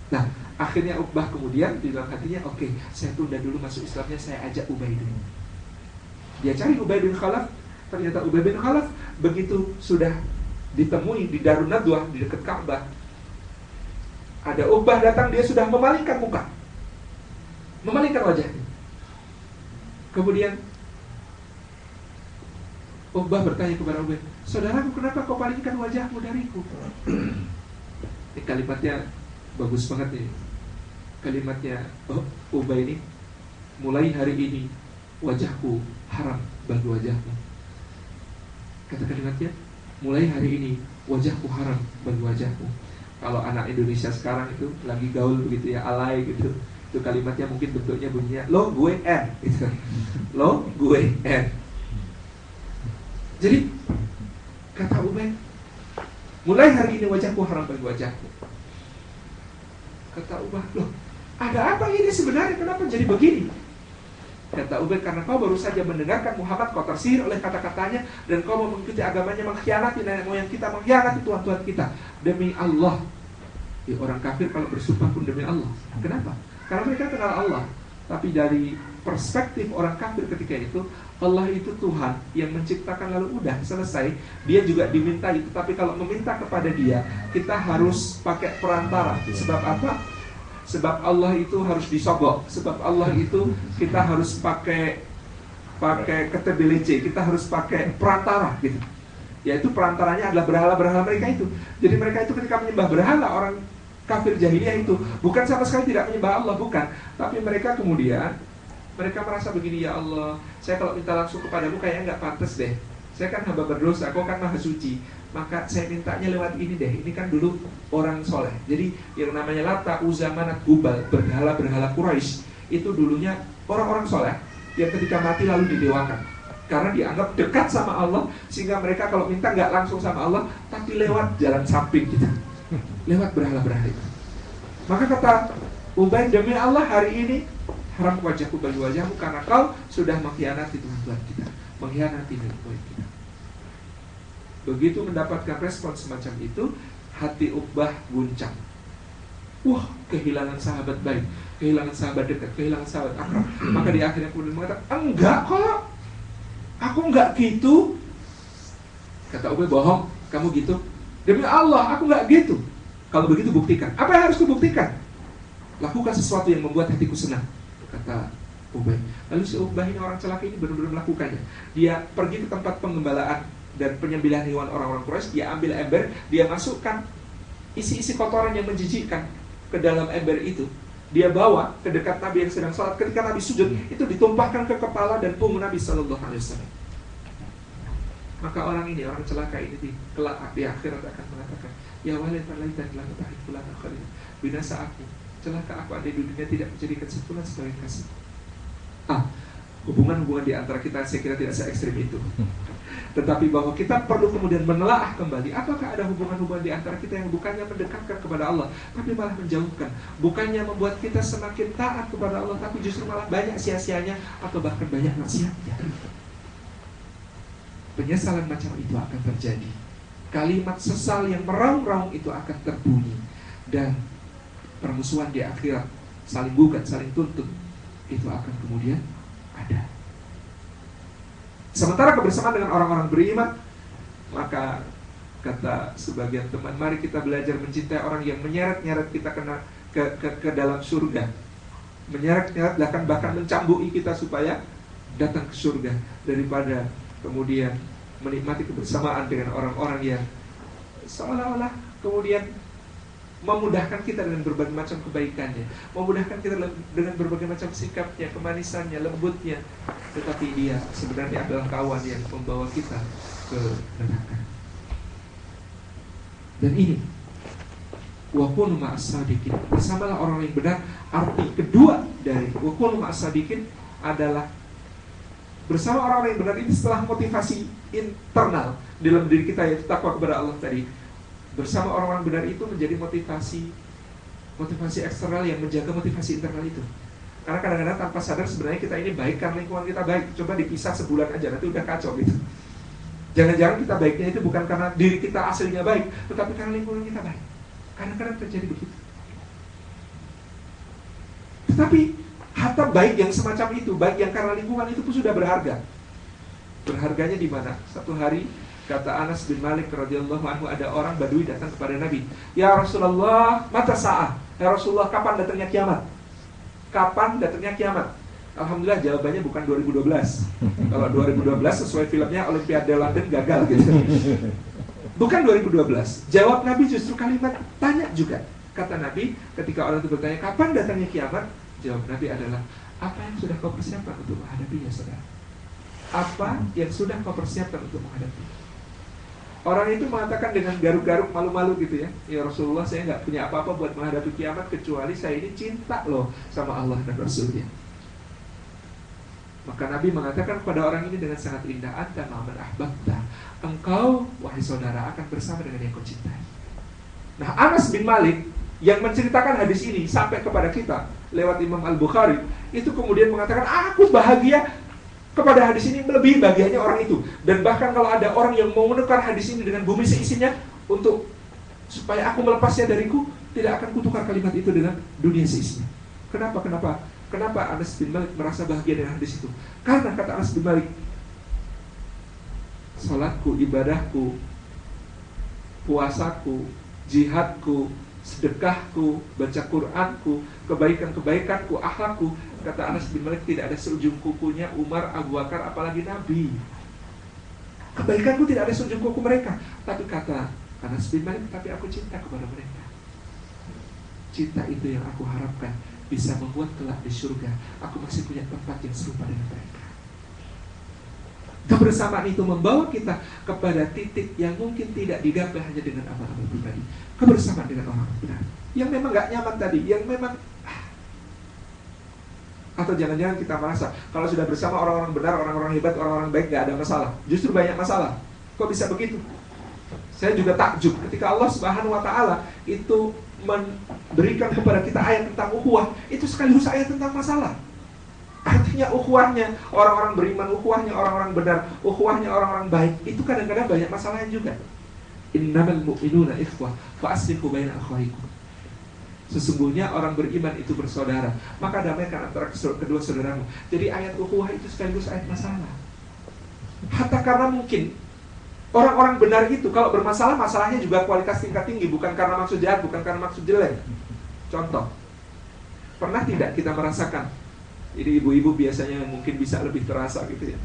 [SPEAKER 1] Nah, akhirnya Uqbah kemudian di dalam hatinya, oke, okay, saya tunda dulu masuk Islamnya, saya ajak Ubay dulu. Dia cari Ubay bin Khalaf, ternyata Ubay bin Khalaf begitu sudah ditemui di Darun Nadwah di dekat Ka'bah. Ada Ubah datang, dia sudah memalingkan muka. Memalingkan wajahnya. Kemudian Ubah bertanya kepada Ubay, Saudaraku kenapa kau palingkan wajahmu dariku? Kalimatnya bagus banget nih kalimatnya oh, Ubay ini mulai hari ini wajahku haram bagi wajahmu. Kata kalimatnya, mulai hari ini wajahku haram bagi wajahmu. Kalau anak Indonesia sekarang itu lagi gaul begitu ya, alay gitu. Itu kalimatnya mungkin bentuknya bunyinya lo gue n gitu. Lo gue n. Jadi kata Ubay, mulai hari ini wajahku haram bagi wajahku. Kata Ubay, loh ada apa ini sebenarnya? Kenapa jadi begini? Kata Ubay, karena kau baru saja mendengarkan Muhammad kau tersihir oleh kata-katanya dan kau mau mengikuti agamanya mengkhianati nenek moyang kita, mengkhianati Tuhan-Tuhan kita demi Allah. Ya, orang kafir kalau bersumpah pun demi Allah. Kenapa? Karena mereka kenal Allah. Tapi dari perspektif orang kafir ketika itu, Allah itu Tuhan yang menciptakan lalu udah selesai. Dia juga diminta itu. Tapi kalau meminta kepada dia, kita harus pakai perantara. Sebab apa? Sebab Allah itu harus disogok. Sebab Allah itu kita harus pakai pakai ketebelece. Kita harus pakai perantara gitu. Yaitu perantaranya adalah berhala-berhala mereka itu. Jadi mereka itu ketika menyembah berhala orang kafir jahiliyah itu bukan sama sekali tidak menyembah Allah bukan, tapi mereka kemudian mereka merasa begini ya Allah, saya kalau minta langsung kepadamu kayaknya nggak pantas deh. Saya kan hamba berdosa, kau kan maha suci maka saya mintanya lewat ini deh. Ini kan dulu orang soleh. Jadi yang namanya Lata, Uzza, Manat, Hubal, berhala-berhala Quraisy itu dulunya orang-orang soleh yang ketika mati lalu didewakan. Karena dianggap dekat sama Allah sehingga mereka kalau minta nggak langsung sama Allah tapi lewat jalan samping kita. Lewat berhala-berhala itu. Maka kata Ubay demi Allah hari ini haram wajahku bagi wajahmu karena kau sudah mengkhianati Tuhan Tuhan kita, mengkhianati nenek kita. Begitu mendapatkan respon semacam itu, hati Uqbah guncang. Wah, kehilangan sahabat baik, kehilangan sahabat dekat, kehilangan sahabat akrab. Maka di akhirnya kemudian mengatakan, enggak kok, aku enggak gitu. Kata Ubay, bohong, kamu gitu. Demi Allah, aku enggak gitu. Kalau begitu buktikan. Apa yang harus kubuktikan? Lakukan sesuatu yang membuat hatiku senang. Kata Ubay. Lalu si Ubay ini orang celaka ini benar-benar melakukannya. Dia pergi ke tempat pengembalaan dan penyembelihan hewan orang-orang Quraisy, dia ambil ember, dia masukkan isi-isi kotoran yang menjijikkan ke dalam ember itu. Dia bawa ke dekat Nabi yang sedang sholat. Ketika Nabi sujud, hmm. itu ditumpahkan ke kepala dan punggung Nabi Shallallahu Alaihi Wasallam. Maka orang ini, orang celaka ini di kelak di akhirat akan mengatakan, Ya walid dan telah fulan khalil. Binasa aku, celaka aku ada di dunia tidak menjadikan sepulan sebagai kasih. Ah, hubungan-hubungan di antara kita saya kira tidak se ekstrim itu. Tetapi bahwa kita perlu kemudian menelaah kembali apakah ada hubungan-hubungan di antara kita yang bukannya mendekatkan kepada Allah, tapi malah menjauhkan. Bukannya membuat kita semakin taat kepada Allah, tapi justru malah banyak sia-sianya atau bahkan banyak maksiatnya. Penyesalan macam itu akan terjadi. Kalimat sesal yang meraung-raung itu akan terbunyi dan permusuhan di akhirat saling bukan, saling tuntut itu akan kemudian ada. Sementara kebersamaan dengan orang-orang beriman, maka kata sebagian teman, mari kita belajar mencintai orang yang menyeret-nyeret kita kena ke, ke, ke dalam surga. Menyeret-nyeret bahkan bahkan mencambui kita supaya datang ke surga daripada kemudian menikmati kebersamaan dengan orang-orang yang seolah-olah kemudian memudahkan kita dengan berbagai macam kebaikannya, memudahkan kita dengan berbagai macam sikapnya, kemanisannya, lembutnya, tetapi dia sebenarnya adalah kawan yang membawa kita ke neraka. Dan ini wakunu ma'asadikin bersamalah orang yang benar arti kedua dari wakunu ma'asadikin adalah bersama orang-orang yang benar ini setelah motivasi internal dalam diri kita yaitu takwa kepada Allah tadi bersama orang-orang benar itu menjadi motivasi motivasi eksternal yang menjaga motivasi internal itu. Karena kadang-kadang tanpa sadar sebenarnya kita ini baik karena lingkungan kita baik. Coba dipisah sebulan aja nanti udah kacau gitu. Jangan-jangan kita baiknya itu bukan karena diri kita aslinya baik, tetapi karena lingkungan kita baik. Kadang-kadang terjadi begitu. Tetapi harta baik yang semacam itu, baik yang karena lingkungan itu pun sudah berharga. Berharganya di mana? Satu hari Kata Anas bin Malik radhiyallahu anhu ada orang Badui datang kepada Nabi. Ya Rasulullah, mata saat. Ya Rasulullah, kapan datangnya kiamat? Kapan datangnya kiamat? Alhamdulillah jawabannya bukan 2012. Kalau 2012 sesuai filmnya Olimpiade London gagal gitu. Bukan 2012. Jawab Nabi justru kalimat tanya juga. Kata Nabi ketika orang itu bertanya kapan datangnya kiamat, jawab Nabi adalah Apa yang sudah kau persiapkan untuk menghadapinya, saudara? Apa yang sudah kau persiapkan untuk menghadapi? Orang itu mengatakan dengan garuk-garuk malu-malu gitu ya. Ya Rasulullah saya nggak punya apa-apa buat menghadapi kiamat Kecuali saya ini cinta loh sama Allah dan Rasulnya. Maka Nabi mengatakan kepada orang ini dengan sangat indah Anta ma'aman ahbabta. Engkau, wahai saudara, akan bersama dengan yang kau cintai. Nah Anas bin Malik yang menceritakan hadis ini sampai kepada kita lewat Imam Al-Bukhari itu kemudian mengatakan aku bahagia kepada hadis ini melebihi bahagianya orang itu. Dan bahkan kalau ada orang yang mau menukar hadis ini dengan bumi seisinya untuk supaya aku melepasnya dariku tidak akan kutukar kalimat itu dengan dunia seisinya. Kenapa? Kenapa? Kenapa Anas bin Malik merasa bahagia dengan hadis itu? Karena kata Anas bin Malik salatku ibadahku puasaku jihadku sedekahku, baca Quranku, kebaikan-kebaikanku, akhlakku. Kata Anas bin Malik tidak ada seujung kukunya Umar, Abu Bakar, apalagi Nabi. Kebaikanku tidak ada seujung kuku mereka. Tapi kata Anas bin Malik, tapi aku cinta kepada mereka. Cinta itu yang aku harapkan bisa membuat kelak di surga. Aku masih punya tempat yang serupa dengan mereka. Kebersamaan itu membawa kita kepada titik yang mungkin tidak digapai hanya dengan amal-amal pribadi. Kebersamaan dengan orang benar. Yang memang gak nyaman tadi, yang memang ah. atau jangan-jangan kita merasa kalau sudah bersama orang-orang benar, orang-orang hebat, orang-orang baik gak ada masalah. Justru banyak masalah. Kok bisa begitu? Saya juga takjub ketika Allah Subhanahu wa taala itu memberikan kepada kita ayat tentang ukhuwah, itu sekaligus ayat tentang masalah. Artinya ukhuwahnya orang-orang beriman, ukhuwahnya orang-orang benar, ukhuwahnya orang-orang baik itu kadang-kadang banyak masalahnya juga. Innamal mu'minuna ikhwah aslihu baina akhwaikum. Sesungguhnya orang beriman itu bersaudara, maka damaikan antara kedua saudaramu. Jadi ayat ukhuwah itu sekaligus ayat masalah. Hatta karena mungkin orang-orang benar itu kalau bermasalah masalahnya juga kualitas tingkat tinggi, bukan karena maksud jahat, bukan karena maksud jelek. Contoh, pernah tidak kita merasakan ini ibu-ibu biasanya mungkin bisa lebih terasa gitu ya.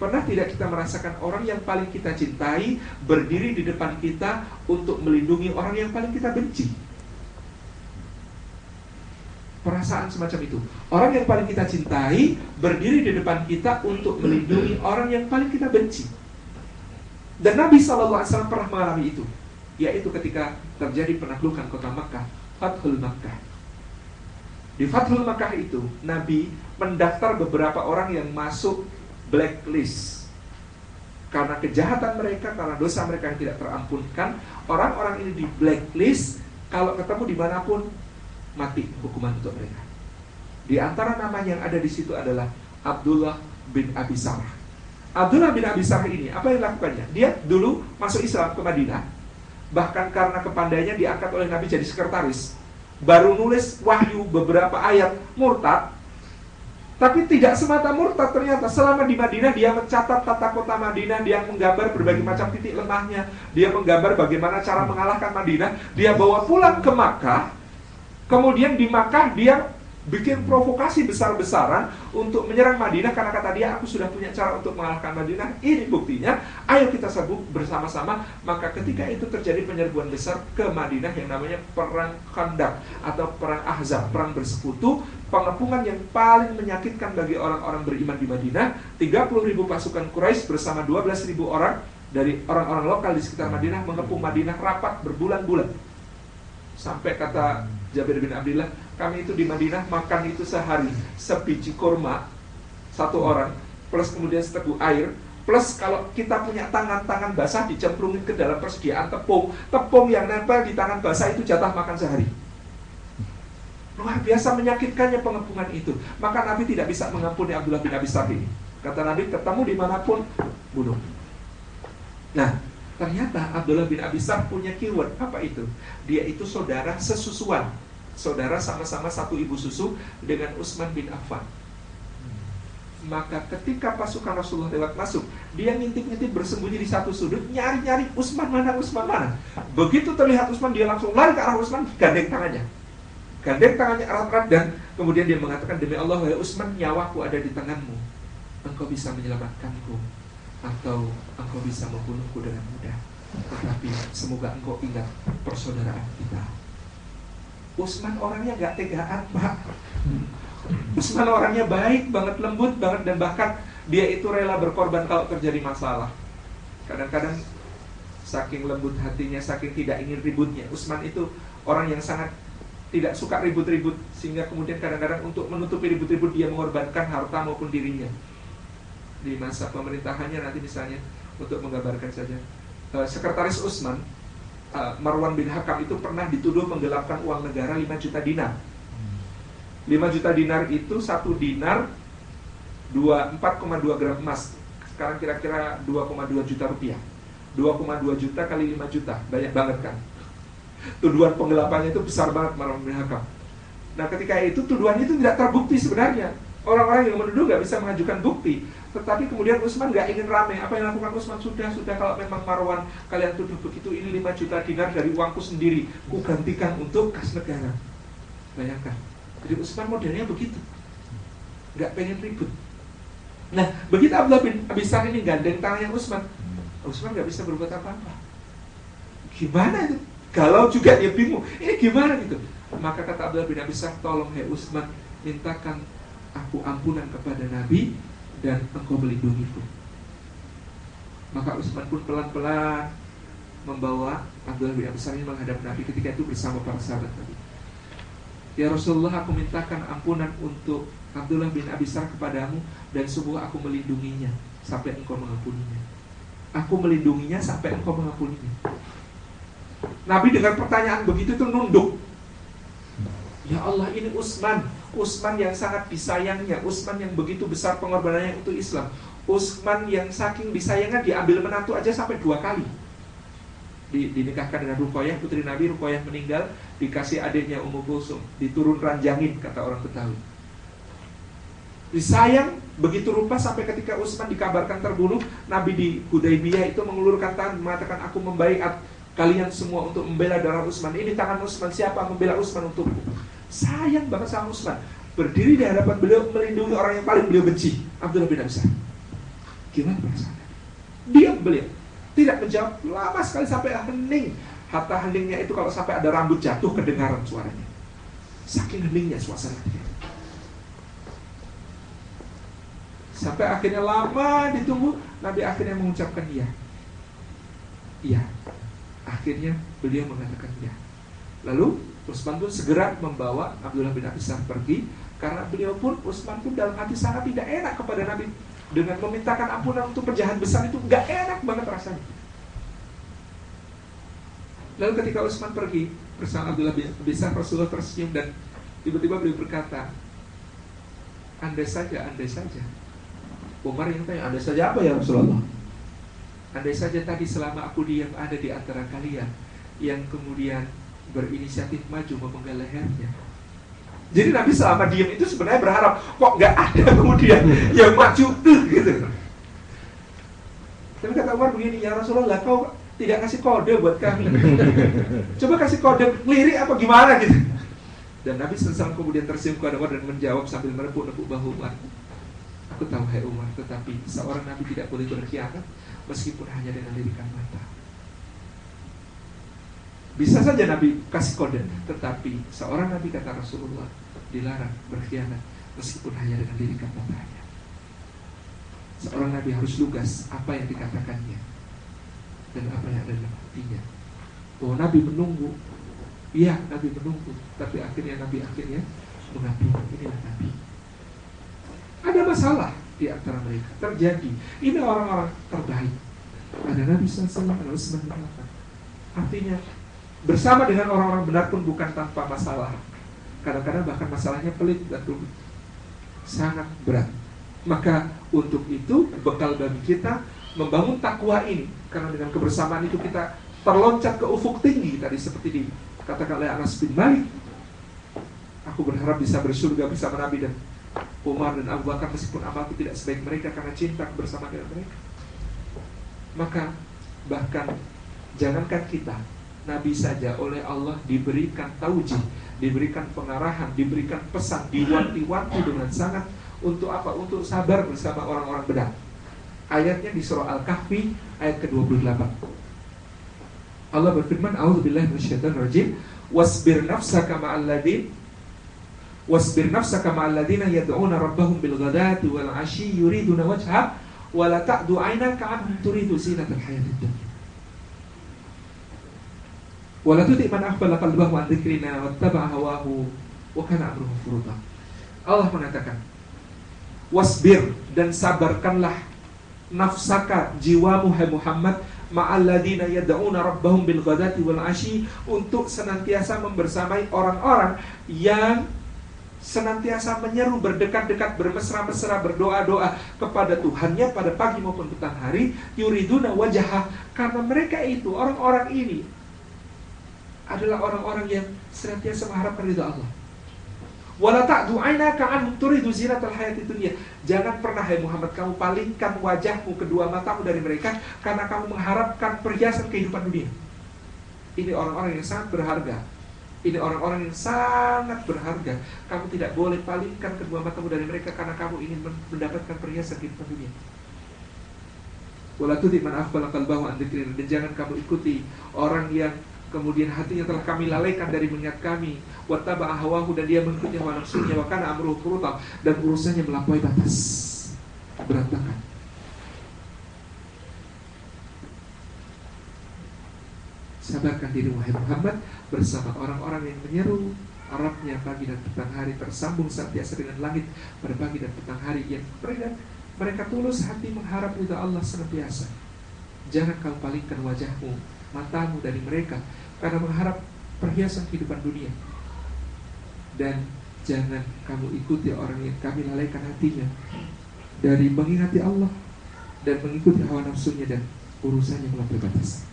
[SPEAKER 1] Pernah tidak kita merasakan orang yang paling kita cintai berdiri di depan kita untuk melindungi orang yang paling kita benci? Perasaan semacam itu. Orang yang paling kita cintai berdiri di depan kita untuk melindungi orang yang paling kita benci. Dan Nabi SAW pernah mengalami itu. Yaitu ketika terjadi penaklukan kota Makkah, Fathul Makkah. Di Fathul Makkah itu, Nabi mendaftar beberapa orang yang masuk blacklist. Karena kejahatan mereka, karena dosa mereka yang tidak terampunkan, orang-orang ini di blacklist, kalau ketemu di mana pun, mati hukuman untuk mereka. Di antara nama yang ada di situ adalah Abdullah bin Abi Sarah. Abdullah bin Abi Sarah ini, apa yang dilakukannya? Dia dulu masuk Islam ke Madinah, bahkan karena kepandainya diangkat oleh Nabi jadi sekretaris baru nulis wahyu beberapa ayat murtad. Tapi tidak semata murtad ternyata. Selama di Madinah dia mencatat tata kota Madinah dia menggambar berbagai macam titik lemahnya. Dia menggambar bagaimana cara mengalahkan Madinah. Dia bawa pulang ke Makkah. Kemudian di Makkah dia bikin provokasi besar-besaran untuk menyerang Madinah karena kata dia aku sudah punya cara untuk mengalahkan Madinah. Ini buktinya. Ayo kita sebut bersama-sama. Maka ketika itu terjadi penyerbuan besar ke Madinah yang namanya perang Khandaq atau perang Ahzab, perang bersekutu, pengepungan yang paling menyakitkan bagi orang-orang beriman di Madinah. 30 ribu pasukan Quraisy bersama 12 ribu orang dari orang-orang lokal di sekitar Madinah mengepung Madinah rapat berbulan-bulan. Sampai kata Jabir bin Abdullah, kami itu di Madinah makan itu sehari. Sebiji kurma satu orang plus kemudian seteguk air plus kalau kita punya tangan-tangan basah dicemplungin ke dalam persediaan tepung. Tepung yang nempel di tangan basah itu jatah makan sehari. Luar biasa menyakitkannya pengepungan itu. Maka Nabi tidak bisa mengampuni Abdullah bin Abi ini kata Nabi ketemu di mana pun bunuh. Nah Ternyata Abdullah bin Abi Sar punya keyword Apa itu? Dia itu saudara sesusuan Saudara sama-sama satu ibu susu Dengan Utsman bin Affan maka ketika pasukan Rasulullah lewat masuk, dia ngintip-ngintip bersembunyi di satu sudut, nyari-nyari Utsman mana, Utsman mana. Begitu terlihat Utsman, dia langsung lari ke arah Utsman, gandeng tangannya. Gandeng tangannya erat-erat dan kemudian dia mengatakan, Demi Allah, ya Utsman, nyawaku ada di tanganmu. Engkau bisa menyelamatkanku atau engkau bisa membunuhku dengan mudah. Tetapi semoga engkau ingat persaudaraan kita. Usman orangnya gak tegaan, Pak. Usman orangnya baik banget, lembut banget dan bahkan dia itu rela berkorban kalau terjadi masalah. Kadang-kadang saking lembut hatinya, saking tidak ingin ributnya. Usman itu orang yang sangat tidak suka ribut-ribut sehingga kemudian kadang-kadang untuk menutupi ribut-ribut dia mengorbankan harta maupun dirinya. Di masa pemerintahannya nanti misalnya untuk menggambarkan saja. Eh, Sekretaris Usman uh, Marwan bin Hakam itu pernah dituduh menggelapkan uang negara 5 juta dinar. 5 juta dinar itu satu dinar 4,2 gram emas. Sekarang kira-kira 2,2 juta rupiah. 2,2 juta kali 5 juta, banyak banget kan? Tuduhan penggelapannya itu besar banget Marwan bin Hakam. Nah ketika itu tuduhan itu tidak terbukti sebenarnya. Orang-orang yang menuduh nggak bisa mengajukan bukti. Tetapi kemudian Usman nggak ingin rame. Apa yang lakukan Usman? Sudah, sudah kalau memang Marwan kalian tuduh begitu, ini 5 juta dinar dari uangku sendiri. Ku gantikan untuk kas negara. Bayangkan. Jadi Usman modelnya begitu. Nggak pengen ribut. Nah, begitu Abdullah bin Abi ini gandeng tangannya Usman. Usman nggak bisa berbuat apa-apa. Gimana itu? Kalau juga dia bingung. Ini gimana gitu? Maka kata Abdullah bin Abi tolong hei Usman, mintakan aku ampunan kepada Nabi dan engkau melindungiku. Maka Utsman pun pelan-pelan membawa Abdullah bin Abi ini menghadap Nabi ketika itu bersama para sahabat Nabi. Ya Rasulullah, aku mintakan ampunan untuk Abdullah bin Abi Sar kepadamu dan sungguh aku melindunginya sampai engkau mengampuninya. Aku melindunginya sampai engkau mengampuninya. Nabi dengan pertanyaan begitu itu nunduk. Ya Allah, ini Utsman Utsman yang sangat disayangnya, Utsman yang begitu besar pengorbanannya untuk Islam, Utsman yang saking disayangnya diambil menantu aja sampai dua kali. Di, dinikahkan dengan Rukoyah, putri Nabi Rukoyah meninggal, dikasih adiknya Ummu Kulsum, diturun ranjangin kata orang Betawi. Disayang begitu rupa sampai ketika Utsman dikabarkan terbunuh, Nabi di Hudaybiyah itu mengulurkan tangan mengatakan aku membaiat kalian semua untuk membela darah Utsman. Ini tangan Utsman siapa membela Utsman untukku? Sayang banget sama Utsman. Berdiri di hadapan beliau melindungi orang yang paling beliau benci, Abdullah bin Absar. Gimana perasaannya? Diam beliau. Tidak menjawab lama sekali sampai hening. Hatta heningnya itu kalau sampai ada rambut jatuh kedengaran suaranya. Saking heningnya suasana dia. Sampai akhirnya lama ditunggu, Nabi akhirnya mengucapkan iya. Iya. Akhirnya beliau mengatakan iya. Lalu Utsman pun segera membawa Abdullah bin Abi pergi karena beliau pun Utsman pun dalam hati sangat tidak enak kepada Nabi dengan memintakan ampunan untuk penjahat besar itu nggak enak banget rasanya. Lalu ketika Utsman pergi bersama Abdullah bin Abi Rasulullah tersenyum dan tiba-tiba beliau berkata, andai saja, andai saja. Umar yang tanya, andai saja apa ya Rasulullah? Andai saja tadi selama aku diam ada di antara kalian yang kemudian berinisiatif maju memenggal lehernya. Jadi Nabi selama diam itu sebenarnya berharap kok nggak ada kemudian yang maju tuh gitu. Tapi kata Umar begini, ya Rasulullah kau tidak kasih kode buat kami. Coba kasih kode lirik apa gimana gitu. Dan Nabi SAW kemudian tersenyum kepada Umar dan menjawab sambil menepuk-nepuk bahu Umar. Aku tahu hai Umar, tetapi seorang Nabi tidak boleh berkhianat meskipun hanya dengan lirikan mata. Bisa saja Nabi kasih kode, tetapi seorang Nabi kata Rasulullah dilarang berkhianat meskipun hanya dengan diri matanya. Seorang Nabi harus lugas apa yang dikatakannya dan apa yang ada dalam hatinya. Bahwa Nabi menunggu, iya Nabi menunggu, tapi akhirnya Nabi akhirnya mengakui inilah Nabi. Ada masalah di antara mereka terjadi. Ini orang-orang terbaik. Ada Nabi SAW, ada Utsman Artinya Bersama dengan orang-orang benar pun bukan tanpa masalah. Kadang-kadang bahkan masalahnya pelit dan rumit. Sangat berat. Maka untuk itu bekal bagi kita membangun takwa ini. Karena dengan kebersamaan itu kita terloncat ke ufuk tinggi tadi seperti dikatakan oleh Anas bin Malik. Aku berharap bisa bersurga bersama Nabi dan Umar dan Abu Bakar meskipun amalku tidak sebaik mereka karena cinta bersama dengan mereka. Maka bahkan jangankan kita Nabi saja oleh Allah diberikan taujih, diberikan pengarahan, diberikan pesan, diwanti-wanti dengan sangat untuk apa? Untuk sabar bersama orang-orang benar. Ayatnya di surah Al-Kahfi ayat ke-28. Allah berfirman, "A'udzubillahi minasyaitonir rajim, wasbir nafsaka ma'al ladin Wasbir nafsaka ma'al ladina yad'una rabbahum bil ghadati wal 'ashyi yuriduna wajha wa la ta'du 'ainaka 'anhum turidu zinatal hayatid. Wa la tuti man aghfala qalbahu an dzikrina wattaba'a hawahu wa kana amruhu furuta. Allah mengatakan, "Wasbir dan sabarkanlah nafsaka jiwamu hai Muhammad ma'alladina yad'una rabbahum bil ghadati wal ashi untuk senantiasa membersamai orang-orang yang senantiasa menyeru berdekat-dekat bermesra-mesra berdoa-doa kepada Tuhannya pada pagi maupun petang hari yuriduna wajah karena mereka itu orang-orang ini adalah orang-orang yang senantiasa mengharapkan ridha Allah Wala ta'du zinatal hayati dunia. Jangan pernah hai Muhammad kamu palingkan wajahmu kedua matamu dari mereka karena kamu mengharapkan perhiasan kehidupan dunia. Ini orang-orang yang sangat berharga. Ini orang-orang yang sangat berharga. Kamu tidak boleh palingkan kedua matamu dari mereka karena kamu ingin mendapatkan perhiasan kehidupan dunia. Wala tudi man akhbala an dan jangan kamu ikuti orang yang kemudian hatinya telah kami lalaikan dari mengingat kami. Wattaba hawahu dan dia mengikuti hawa nafsunya wa kana amruhu dan urusannya melampaui batas. Berantakan. Sabarkan diri wahai Muhammad bersama orang-orang yang menyeru Arabnya pagi dan petang hari tersambung senantiasa dengan langit pada pagi dan petang hari. Yang mereka mereka tulus hati mengharap ridha Allah senantiasa. Jangan kau palingkan wajahmu, matamu dari mereka karena mengharap perhiasan kehidupan dunia. Dan jangan kamu ikuti orang yang kami lalaikan hatinya dari mengingati Allah dan mengikuti hawa nafsunya dan urusannya melampaui batas.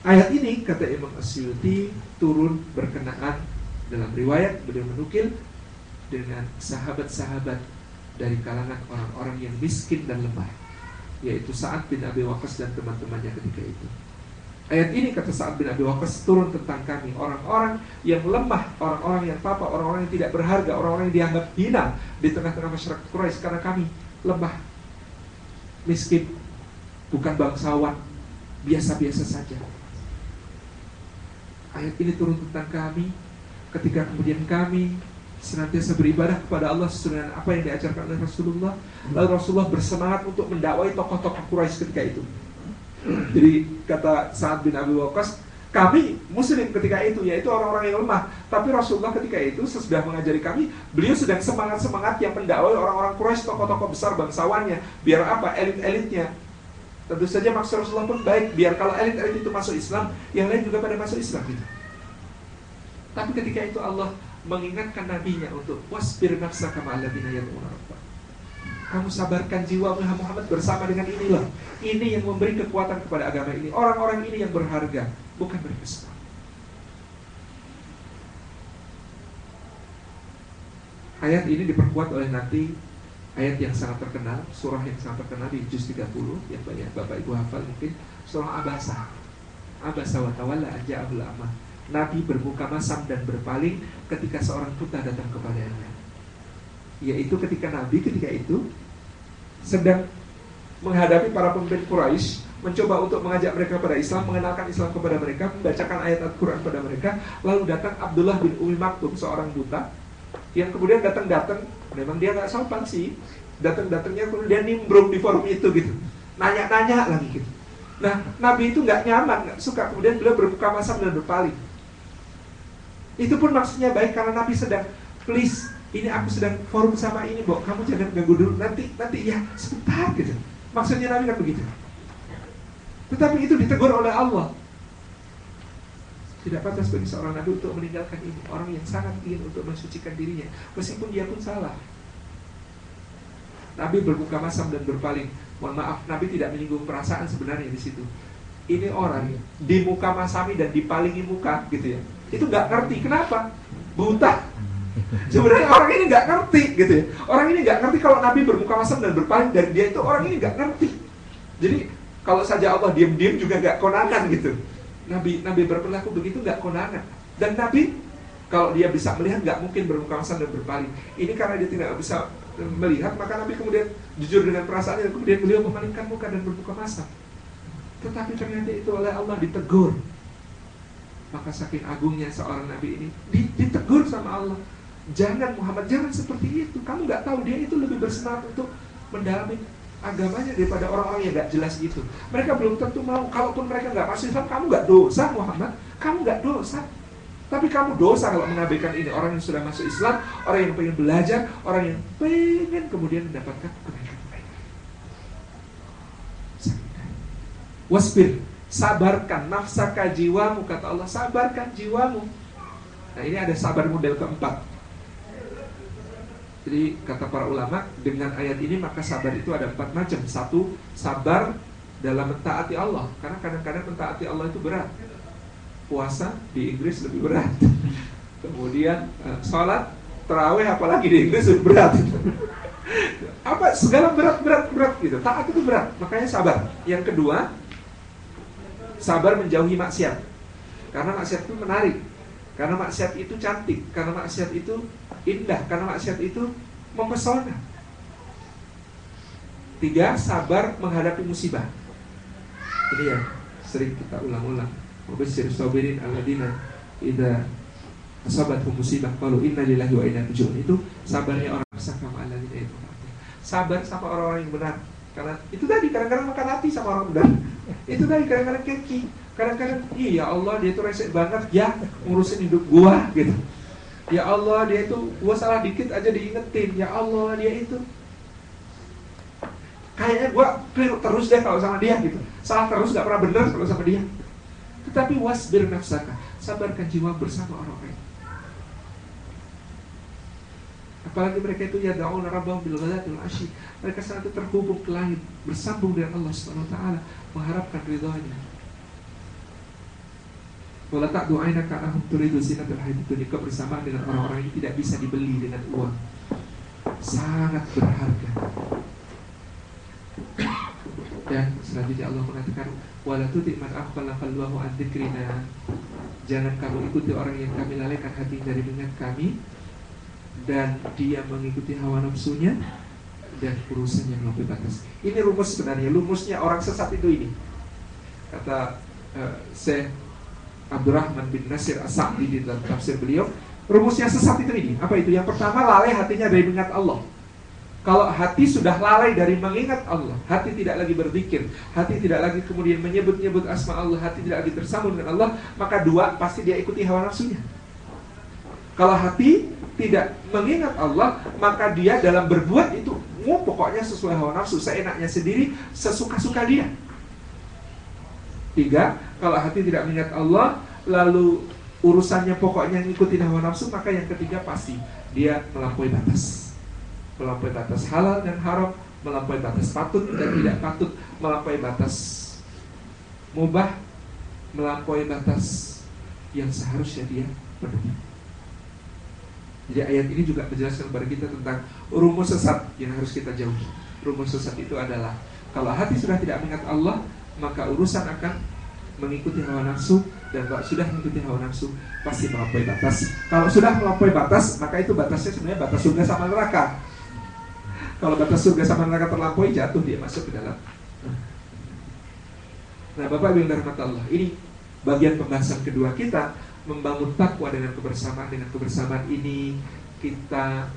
[SPEAKER 1] Ayat ini kata Imam Asyuti turun berkenaan dalam riwayat beliau menukil dengan sahabat-sahabat dari kalangan orang-orang yang miskin dan lemah yaitu Sa'ad bin Abi Waqqas dan teman-temannya ketika itu. Ayat ini kata Sa'ad bin Abi Waqqas turun tentang kami Orang-orang yang lemah Orang-orang yang papa Orang-orang yang tidak berharga Orang-orang yang dianggap hina Di tengah-tengah masyarakat Quraisy Karena kami lemah Miskin Bukan bangsawan Biasa-biasa saja Ayat ini turun tentang kami Ketika kemudian kami senantiasa beribadah kepada Allah sesuai dengan apa yang diajarkan oleh Rasulullah. Lalu Rasulullah bersemangat untuk mendakwai tokoh-tokoh Quraisy ketika itu. Jadi kata Sa'ad bin Abi Waqqas, kami muslim ketika itu yaitu orang-orang yang lemah. Tapi Rasulullah ketika itu sesudah mengajari kami, beliau sedang semangat-semangat yang mendakwai orang-orang Quraisy, tokoh-tokoh besar bangsawannya. Biar apa? Elit-elitnya. Tentu saja maksud Rasulullah pun baik, biar kalau elit-elit itu masuk Islam, yang lain juga pada masuk Islam gitu. Tapi ketika itu Allah mengingatkan nabinya untuk wasbir nafsaka ma'alladzina rabbah kamu sabarkan jiwa Muhammad bersama dengan inilah. Ini yang memberi kekuatan kepada agama ini. Orang-orang ini yang berharga, bukan semua. Ayat ini diperkuat oleh nanti ayat yang sangat terkenal, surah yang sangat terkenal di juz 30 yang banyak Bapak Ibu hafal mungkin, surah Abasa. Abasa wa tawalla aja'ahul amah. Nabi bermuka masam dan berpaling ketika seorang buta datang kepadanya yaitu ketika Nabi ketika itu sedang menghadapi para pemimpin Quraisy mencoba untuk mengajak mereka pada Islam, mengenalkan Islam kepada mereka, membacakan ayat Al-Quran kepada mereka, lalu datang Abdullah bin Umi Maktum, seorang buta, yang kemudian datang-datang, memang dia nggak sopan sih, datang-datangnya kemudian nimbrung di forum itu gitu, nanya-nanya lagi gitu. Nah, Nabi itu nggak nyaman, nggak suka, kemudian beliau berbuka masam dan berpaling. Itu pun maksudnya baik karena Nabi sedang, please, ini aku sedang forum sama ini, Bok. Kamu jangan ganggu dulu. Nanti, nanti ya sebentar gitu. Maksudnya Nabi kan begitu. Tetapi itu ditegur oleh Allah. Tidak pantas bagi seorang Nabi untuk meninggalkan ini. Orang yang sangat ingin untuk mensucikan dirinya. Meskipun dia pun salah. Nabi berbuka masam dan berpaling. Mohon maaf, Nabi tidak menyinggung perasaan sebenarnya di situ. Ini orang di muka masami dan dipalingi muka gitu ya. Itu nggak ngerti kenapa? Buta Sebenarnya orang ini nggak ngerti gitu ya. Orang ini nggak ngerti kalau Nabi bermuka masam dan berpaling dari dia itu orang ini nggak ngerti. Jadi kalau saja Allah diam-diam juga nggak konangan gitu. Nabi Nabi berperilaku begitu nggak konangan. Dan Nabi kalau dia bisa melihat nggak mungkin bermuka masam dan berpaling. Ini karena dia tidak bisa melihat maka Nabi kemudian jujur dengan perasaannya dan kemudian beliau memalingkan muka dan berbuka masam. Tetapi ternyata itu oleh Allah ditegur. Maka saking agungnya seorang Nabi ini ditegur sama Allah Jangan Muhammad, jangan seperti itu. Kamu nggak tahu dia itu lebih bersemangat untuk mendalami agamanya daripada orang-orang yang nggak jelas itu. Mereka belum tentu mau. Kalaupun mereka nggak masuk Islam, kamu nggak dosa Muhammad. Kamu nggak dosa. Tapi kamu dosa kalau mengabaikan ini orang yang sudah masuk Islam, orang yang pengen belajar, orang yang pengen kemudian mendapatkan kebaikan. Wasbir, sabarkan nafsaka jiwamu kata Allah, sabarkan jiwamu. Nah ini ada sabar model keempat. Jadi kata para ulama dengan ayat ini maka sabar itu ada empat macam. Satu sabar dalam mentaati Allah karena kadang-kadang mentaati Allah itu berat. Puasa di Inggris lebih berat. Kemudian uh, sholat terawih apalagi di Inggris lebih berat. Apa segala berat berat berat gitu. Taat itu berat, makanya sabar. Yang kedua sabar menjauhi maksiat. Karena maksiat itu menarik. Karena maksiat itu cantik, karena maksiat itu indah, karena maksiat itu mempesona. Tiga, sabar menghadapi musibah. Ini yang sering kita ulang-ulang. Wabashir sabirin aladina ida asabat musibah kalau inna lillahi wa inna ilaihi itu sabarnya orang sakam aladina itu. Sabar sama orang-orang yang benar. Karena itu tadi kadang-kadang makan hati sama orang benar. Itu tadi kadang-kadang keki. Kadang-kadang iya Allah dia tuh resek banget ya ngurusin hidup gua gitu. Ya Allah dia itu gua salah dikit aja diingetin. Ya Allah dia itu kayaknya gua keliru terus deh kalau sama dia gitu. Salah terus gak pernah benar kalau sama dia. Tetapi wasbir nafsaka, sabarkan jiwa bersama orang lain. Apalagi mereka itu ya daun rabbahum bil ghadati wal ashi. Mereka sangat terhubung ke langit, bersambung dengan Allah Subhanahu wa taala, mengharapkan ridhonya. Wala ta'du ainaka ahum turidu zinatul hayatid dunya kebersamaan dengan orang-orang yang tidak bisa dibeli dengan uang. Sangat berharga. Dan selanjutnya Allah mengatakan wala tuti man aghfala qalbahu an dzikrina. Jangan kamu ikuti orang yang kami lalaikan hati dari dengan kami dan dia mengikuti hawa nafsunya dan urusannya melampaui batas. Ini rumus sebenarnya, rumusnya orang sesat itu ini. Kata uh, Syekh Abdurrahman bin Nasir As-Sa'di di dalam tafsir beliau, rumusnya sesat itu ini. Apa itu? Yang pertama lalai hatinya dari mengingat Allah. Kalau hati sudah lalai dari mengingat Allah, hati tidak lagi berzikir, hati tidak lagi kemudian menyebut-nyebut asma Allah, hati tidak lagi tersambung dengan Allah, maka dua pasti dia ikuti hawa nafsunya. Kalau hati tidak mengingat Allah, maka dia dalam berbuat itu, oh, pokoknya sesuai hawa nafsu, seenaknya sendiri, sesuka-suka dia. Tiga, kalau hati tidak mengingat Allah, lalu urusannya pokoknya ngikutin hawa nafsu, maka yang ketiga pasti dia melampaui batas. Melampaui batas halal dan haram, melampaui batas patut dan tidak patut, melampaui batas mubah, melampaui batas yang seharusnya dia penuhi. Jadi ayat ini juga menjelaskan kepada kita tentang rumus sesat yang harus kita jauhi. Rumus sesat itu adalah kalau hati sudah tidak mengingat Allah, maka urusan akan mengikuti hawa nafsu dan kalau sudah mengikuti hawa nafsu pasti melampaui batas. Kalau sudah melampaui batas, maka itu batasnya sebenarnya batas surga sama neraka. Kalau batas surga sama neraka terlampaui jatuh dia masuk ke dalam. Nah, Bapak Ibu yang Allah, ini bagian pembahasan kedua kita membangun takwa dengan kebersamaan dengan kebersamaan ini kita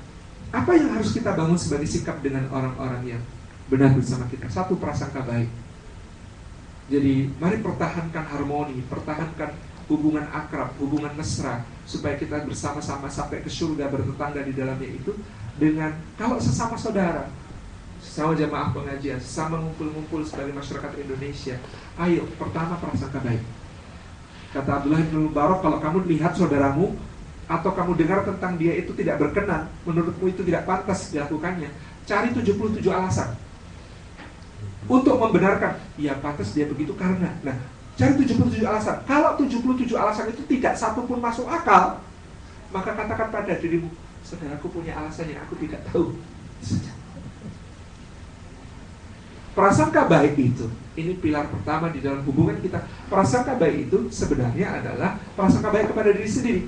[SPEAKER 1] apa yang harus kita bangun sebagai sikap dengan orang-orang yang benar bersama kita satu prasangka baik jadi mari pertahankan harmoni, pertahankan hubungan akrab, hubungan mesra supaya kita bersama-sama sampai ke surga bertetangga di dalamnya itu dengan kalau sesama saudara, sesama jamaah pengajian, sesama ngumpul-ngumpul sebagai masyarakat Indonesia, ayo pertama prasangka baik. Kata Abdullah bin Mubarak, kalau kamu lihat saudaramu atau kamu dengar tentang dia itu tidak berkenan, menurutmu itu tidak pantas dilakukannya, cari 77 alasan untuk membenarkan ya pantas dia begitu karena nah cari 77 alasan. Kalau 77 alasan itu tidak satu pun masuk akal maka katakan pada dirimu saudaraku punya alasan yang aku tidak tahu. Prasangka baik itu ini pilar pertama di dalam hubungan kita. Prasangka baik itu sebenarnya adalah prasangka baik kepada diri sendiri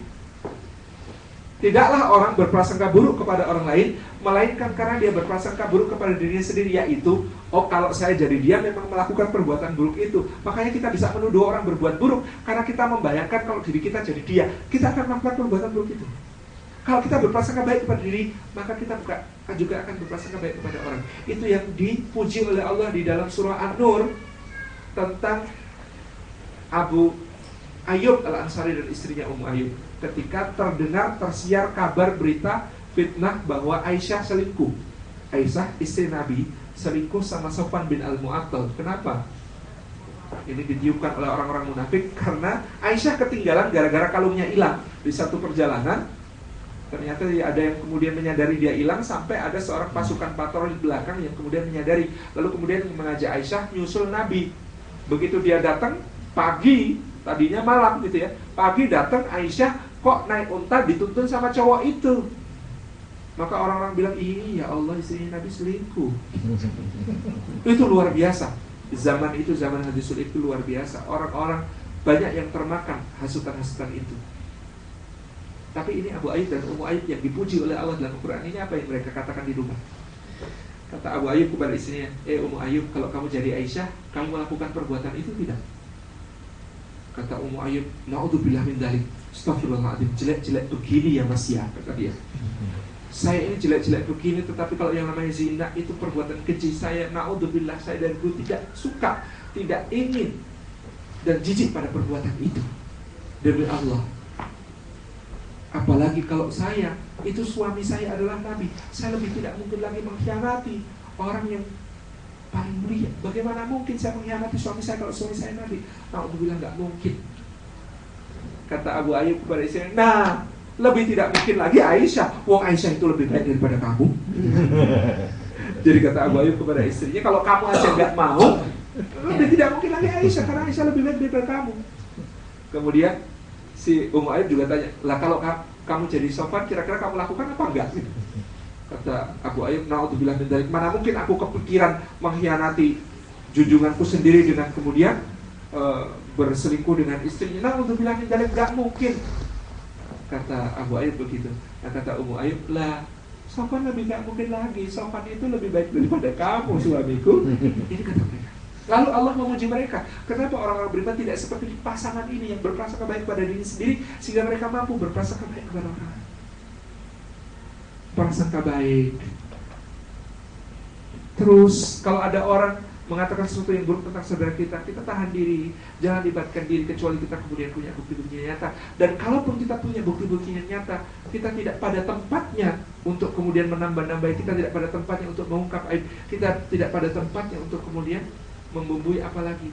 [SPEAKER 1] Tidaklah orang berprasangka buruk kepada orang lain, melainkan karena dia berprasangka buruk kepada dirinya sendiri, yaitu, oh kalau saya jadi dia memang melakukan perbuatan buruk itu. Makanya kita bisa menuduh orang berbuat buruk, karena kita membayangkan kalau diri kita jadi dia, kita akan melakukan perbuatan buruk itu. Kalau kita berprasangka baik kepada diri, maka kita juga akan berprasangka baik kepada orang. Itu yang dipuji oleh Allah di dalam surah An-Nur tentang Abu Ayub Al-Ansari dan istrinya Ummu Ayub ketika terdengar tersiar kabar berita fitnah bahwa Aisyah selingkuh. Aisyah istri Nabi selingkuh sama Sofan bin Al-Mu'attal. Kenapa? Ini ditiupkan oleh orang-orang munafik karena Aisyah ketinggalan gara-gara kalungnya hilang di satu perjalanan. Ternyata ada yang kemudian menyadari dia hilang sampai ada seorang pasukan patroli di belakang yang kemudian menyadari. Lalu kemudian mengajak Aisyah nyusul Nabi. Begitu dia datang pagi, tadinya malam gitu ya. Pagi datang Aisyah kok naik unta dituntun sama cowok itu. Maka orang-orang bilang, iya Allah istri Nabi selingkuh. itu luar biasa. Zaman itu, zaman hadisul itu luar biasa. Orang-orang banyak yang termakan hasutan-hasutan itu. Tapi ini Abu Ayyub dan Ummu Ayyub yang dipuji oleh Allah dalam Al-Quran ini apa yang mereka katakan di rumah? Kata Abu Ayyub kepada istrinya, eh Ummu Ayyub kalau kamu jadi Aisyah, kamu melakukan perbuatan itu tidak? Kata Ummu Ayyub, Na'udzubillah min dalik. Astagfirullahaladzim, jelek-jelek begini ya mas ya, kata dia. Saya ini jelek-jelek begini tetapi kalau yang namanya zina itu perbuatan keji saya naudzubillah saya dan gue tidak suka tidak ingin dan jijik pada perbuatan itu. Demi Allah. Apalagi kalau saya itu suami saya adalah nabi. Saya lebih tidak mungkin lagi mengkhianati orang yang paling mulia bagaimana mungkin saya mengkhianati suami saya kalau suami saya nabi naudzubillah nggak mungkin kata Abu Ayyub kepada istrinya nah lebih tidak mungkin lagi Aisyah. Wong Aisyah itu lebih baik daripada kamu. Jadi kata Abu Ayyub kepada istrinya, kalau kamu aja nggak mau, lebih tidak mungkin lagi Aisyah karena Aisyah lebih baik daripada kamu. Kemudian si Ummu Ayyub juga tanya, lah kalau kamu jadi sofan, kira-kira kamu lakukan apa enggak? Kata Abu Ayyub, naudzubillah min dari mana mungkin aku kepikiran mengkhianati junjunganku sendiri dengan kemudian uh, berselingkuh dengan istrinya. Naudzubillah min dari enggak mungkin kata Abu Ayyub begitu nah, kata Ummu Ayyub lah Sofan lebih gak mungkin lagi Sofan itu lebih baik daripada kamu suamiku ini kata mereka Lalu Allah memuji mereka. Kenapa orang-orang beriman tidak seperti pasangan ini yang berprasangka baik pada diri sendiri sehingga mereka mampu berprasangka baik kepada orang lain. Prasangka baik. Terus kalau ada orang mengatakan sesuatu yang buruk tentang saudara kita, kita tahan diri, jangan libatkan diri kecuali kita kemudian punya bukti-bukti nyata. Dan kalaupun kita punya bukti-bukti nyata, kita tidak pada tempatnya untuk kemudian menambah-nambah, kita tidak pada tempatnya untuk mengungkap aib, kita tidak pada tempatnya untuk kemudian membumbui apalagi.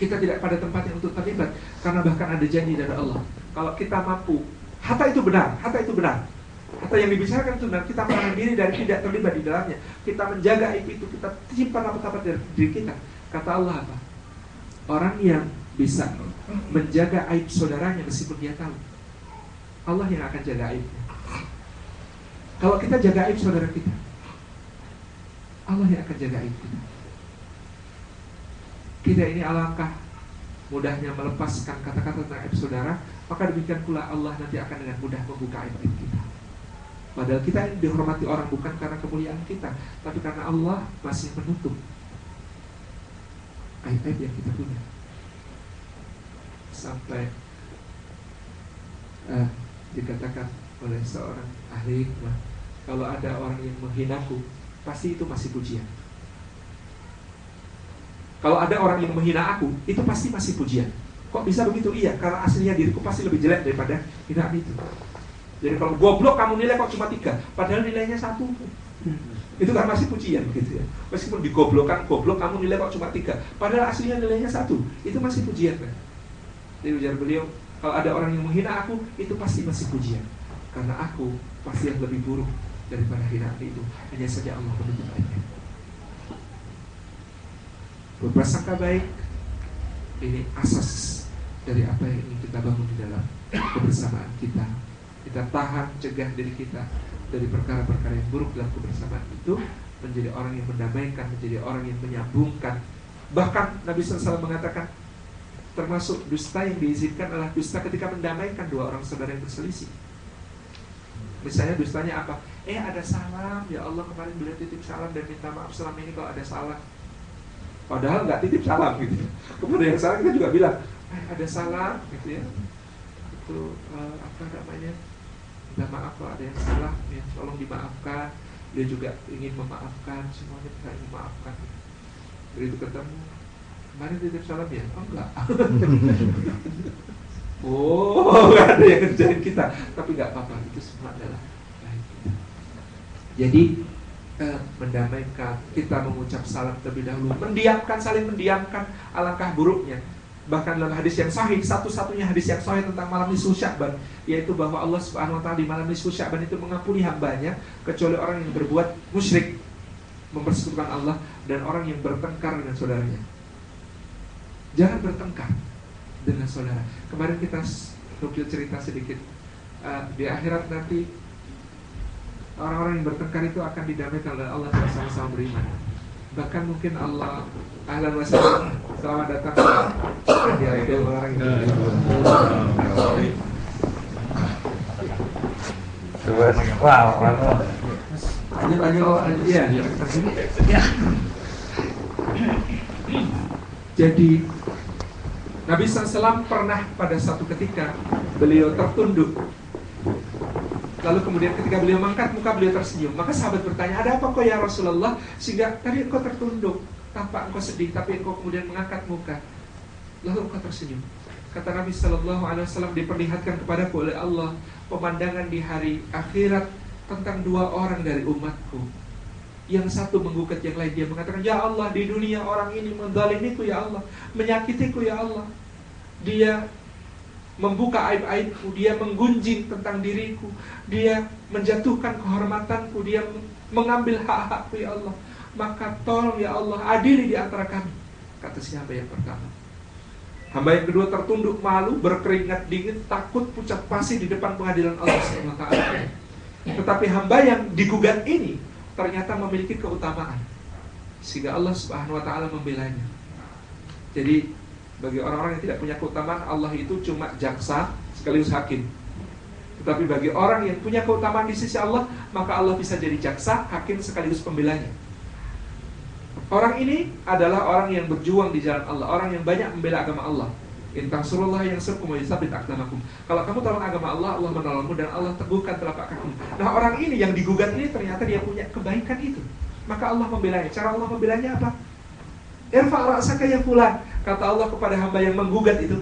[SPEAKER 1] Kita tidak pada tempatnya untuk terlibat karena bahkan ada janji dari Allah. Kalau kita mampu, harta itu benar, harta itu benar. Atau yang dibicarakan itu kita menahan diri dari tidak terlibat di dalamnya. Kita menjaga aib itu, kita simpan apa-apa dari diri kita. Kata Allah apa? Orang yang bisa menjaga aib saudaranya meskipun dia tahu. Allah yang akan jaga aibnya. Kalau kita jaga aib saudara kita, Allah yang akan jaga aib kita. Kita ini alangkah mudahnya melepaskan kata-kata tentang aib saudara, maka demikian pula Allah nanti akan dengan mudah membuka aib-aib kita. Padahal kita dihormati orang bukan karena kemuliaan kita, tapi karena Allah masih menutup aib-aib yang kita punya. Sampai uh, dikatakan oleh seorang ahli hikmah, kalau ada orang yang menghinaku, pasti itu masih pujian. Kalau ada orang yang menghina aku, itu pasti masih pujian. Kok bisa begitu? Iya, karena aslinya diriku pasti lebih jelek daripada hinaan itu. Jadi kalau goblok kamu nilai kok cuma tiga, padahal nilainya satu. Itu kan masih pujian gitu ya. Meskipun digoblokkan goblok kamu nilai kok cuma tiga, padahal aslinya nilainya satu. Itu masih pujian kan. Jadi ujar beliau, kalau ada orang yang menghina aku, itu pasti masih pujian. Karena aku pasti yang lebih buruk daripada hinaan itu. Hanya saja Allah menutup aibnya. Berprasangka baik ini asas dari apa yang ingin kita bangun di dalam kebersamaan kita kita tahan cegah diri kita dari perkara-perkara yang buruk dalam kebersamaan itu menjadi orang yang mendamaikan, menjadi orang yang menyambungkan. Bahkan Nabi SAW mengatakan termasuk dusta yang diizinkan adalah dusta ketika mendamaikan dua orang saudara yang berselisih. Misalnya dustanya apa? Eh ada salam, ya Allah kemarin beliau titip salam dan minta maaf selama ini kalau ada salah. Padahal nggak titip salam gitu. Kemudian yang salah kita juga bilang, eh ada salam gitu ya. Itu uh, apa namanya? Minta maaf kalau ada yang salah ya tolong dimaafkan. Dia juga ingin memaafkan semuanya kita ingin memaafkan begitu ketemu kemarin titip salam ya? Oh enggak. Oh nggak ada yang kerjain kita. Tapi nggak apa-apa itu semua adalah baik. Kita jadi eh, mendamaikan kita mengucap salam terlebih dahulu mendiamkan saling mendiamkan alangkah buruknya bahkan dalam hadis yang sahih satu-satunya hadis yang sahih tentang malam nisfu Sya'ban yaitu bahwa Allah Subhanahu wa taala di malam nisfu Sya'ban itu mengampuni hambanya kecuali orang yang berbuat musyrik mempersekutukan Allah dan orang yang bertengkar dengan saudaranya. Jangan bertengkar dengan saudara. Kemarin kita nukil cerita sedikit uh, di akhirat nanti orang-orang yang bertengkar itu akan didamaikan oleh Allah sama-sama beriman. Bahkan mungkin Allah ahlan wa selamat datang di itu orang itu.
[SPEAKER 2] Wow.
[SPEAKER 1] Lanjut, lanjut. Iya.
[SPEAKER 2] Ya.
[SPEAKER 1] Jadi Nabi SAW pernah pada satu ketika beliau tertunduk Lalu kemudian ketika beliau mengangkat muka beliau tersenyum. Maka sahabat bertanya ada apa kok ya Rasulullah? Sehingga tadi engkau tertunduk. Tanpa engkau sedih tapi engkau kemudian mengangkat muka. Lalu engkau tersenyum. Kata Nabi Sallallahu Alaihi Wasallam diperlihatkan kepadaku oleh Allah Pemandangan di hari akhirat Tentang dua orang dari umatku. Yang satu menggugat yang lain dia mengatakan ya Allah di dunia orang ini mendalimiku ya Allah menyakitiku ya Allah. Dia membuka aib-aibku dia menggunjing tentang diriku dia menjatuhkan kehormatanku dia mengambil hak-hakku ya Allah. Maka tolong ya Allah adili di antara kami kata siapa yang pertama. Hamba yang kedua tertunduk malu berkeringat dingin takut pucat pasi di depan pengadilan Allah SWT tetapi hamba yang digugat ini ternyata memiliki keutamaan. Sehingga Allah Subhanahu wa taala membelanya. Jadi bagi orang-orang yang tidak punya keutamaan Allah itu cuma jaksa sekaligus hakim. Tetapi bagi orang yang punya keutamaan di sisi Allah, maka Allah bisa jadi jaksa, hakim sekaligus pembelanya. Orang ini adalah orang yang berjuang di jalan Allah, orang yang banyak membela agama Allah. Intang surullah yang akdamakum. Kalau kamu tolong agama Allah, Allah menolongmu dan Allah teguhkan telapak kakimu. Nah orang ini yang digugat ini ternyata dia punya kebaikan itu. Maka Allah membelanya. Cara Allah membelanya apa? Irfa ra'saka ya fulan. Kata Allah kepada hamba yang menggugat itu,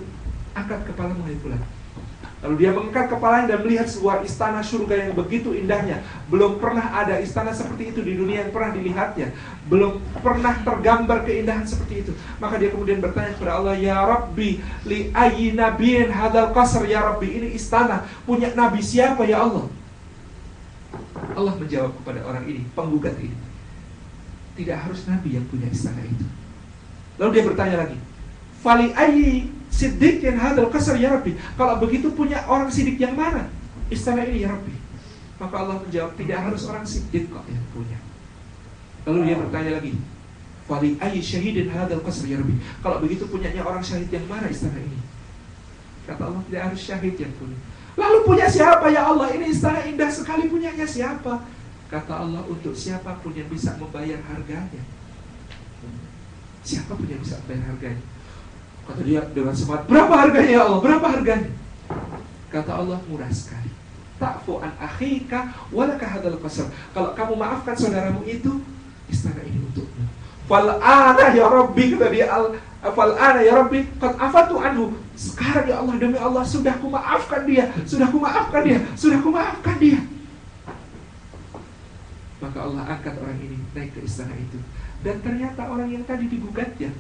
[SPEAKER 1] angkat kepala mulai fulan. Lalu dia mengangkat kepalanya dan melihat sebuah istana surga yang begitu indahnya. Belum pernah ada istana seperti itu di dunia yang pernah dilihatnya. Belum pernah tergambar keindahan seperti itu. Maka dia kemudian bertanya kepada Allah, Ya Rabbi, li ayyi nabiyin hadal qasr ya Rabbi. Ini istana punya nabi siapa ya Allah? Allah menjawab kepada orang ini, penggugat ini. Tidak harus nabi yang punya istana itu. Lalu dia bertanya lagi, Fali ayyi Sidik yang hadal kasar ya Rabbi. Kalau begitu punya orang sidik yang mana? Istana ini ya Rabbi. Maka Allah menjawab, tidak harus orang sidik kok yang punya. Lalu dia bertanya lagi, Fali ayi syahidin hadal kasar ya Rabbi. Kalau begitu punyanya orang syahid yang mana istana ini? Kata Allah, tidak harus syahid yang punya. Lalu punya siapa ya Allah? Ini istana indah sekali punyanya siapa? Kata Allah, untuk siapa pun yang bisa membayar harganya. Siapa pun yang bisa membayar harganya. Kata dia dengan semangat, berapa harganya ya Allah? Berapa harganya? Kata Allah, murah sekali. Ta'fu an akhika walaka hadal qasar. Kalau kamu maafkan saudaramu itu, istana ini untukmu. Fal ana ya Rabbi kata dia al fal ana ya Rabbi qad afatu anhu. Sekarang ya Allah demi Allah sudah ku maafkan dia, sudah ku maafkan dia, sudah ku maafkan dia. Maka Allah angkat orang ini naik ke istana itu. Dan ternyata orang yang tadi digugatnya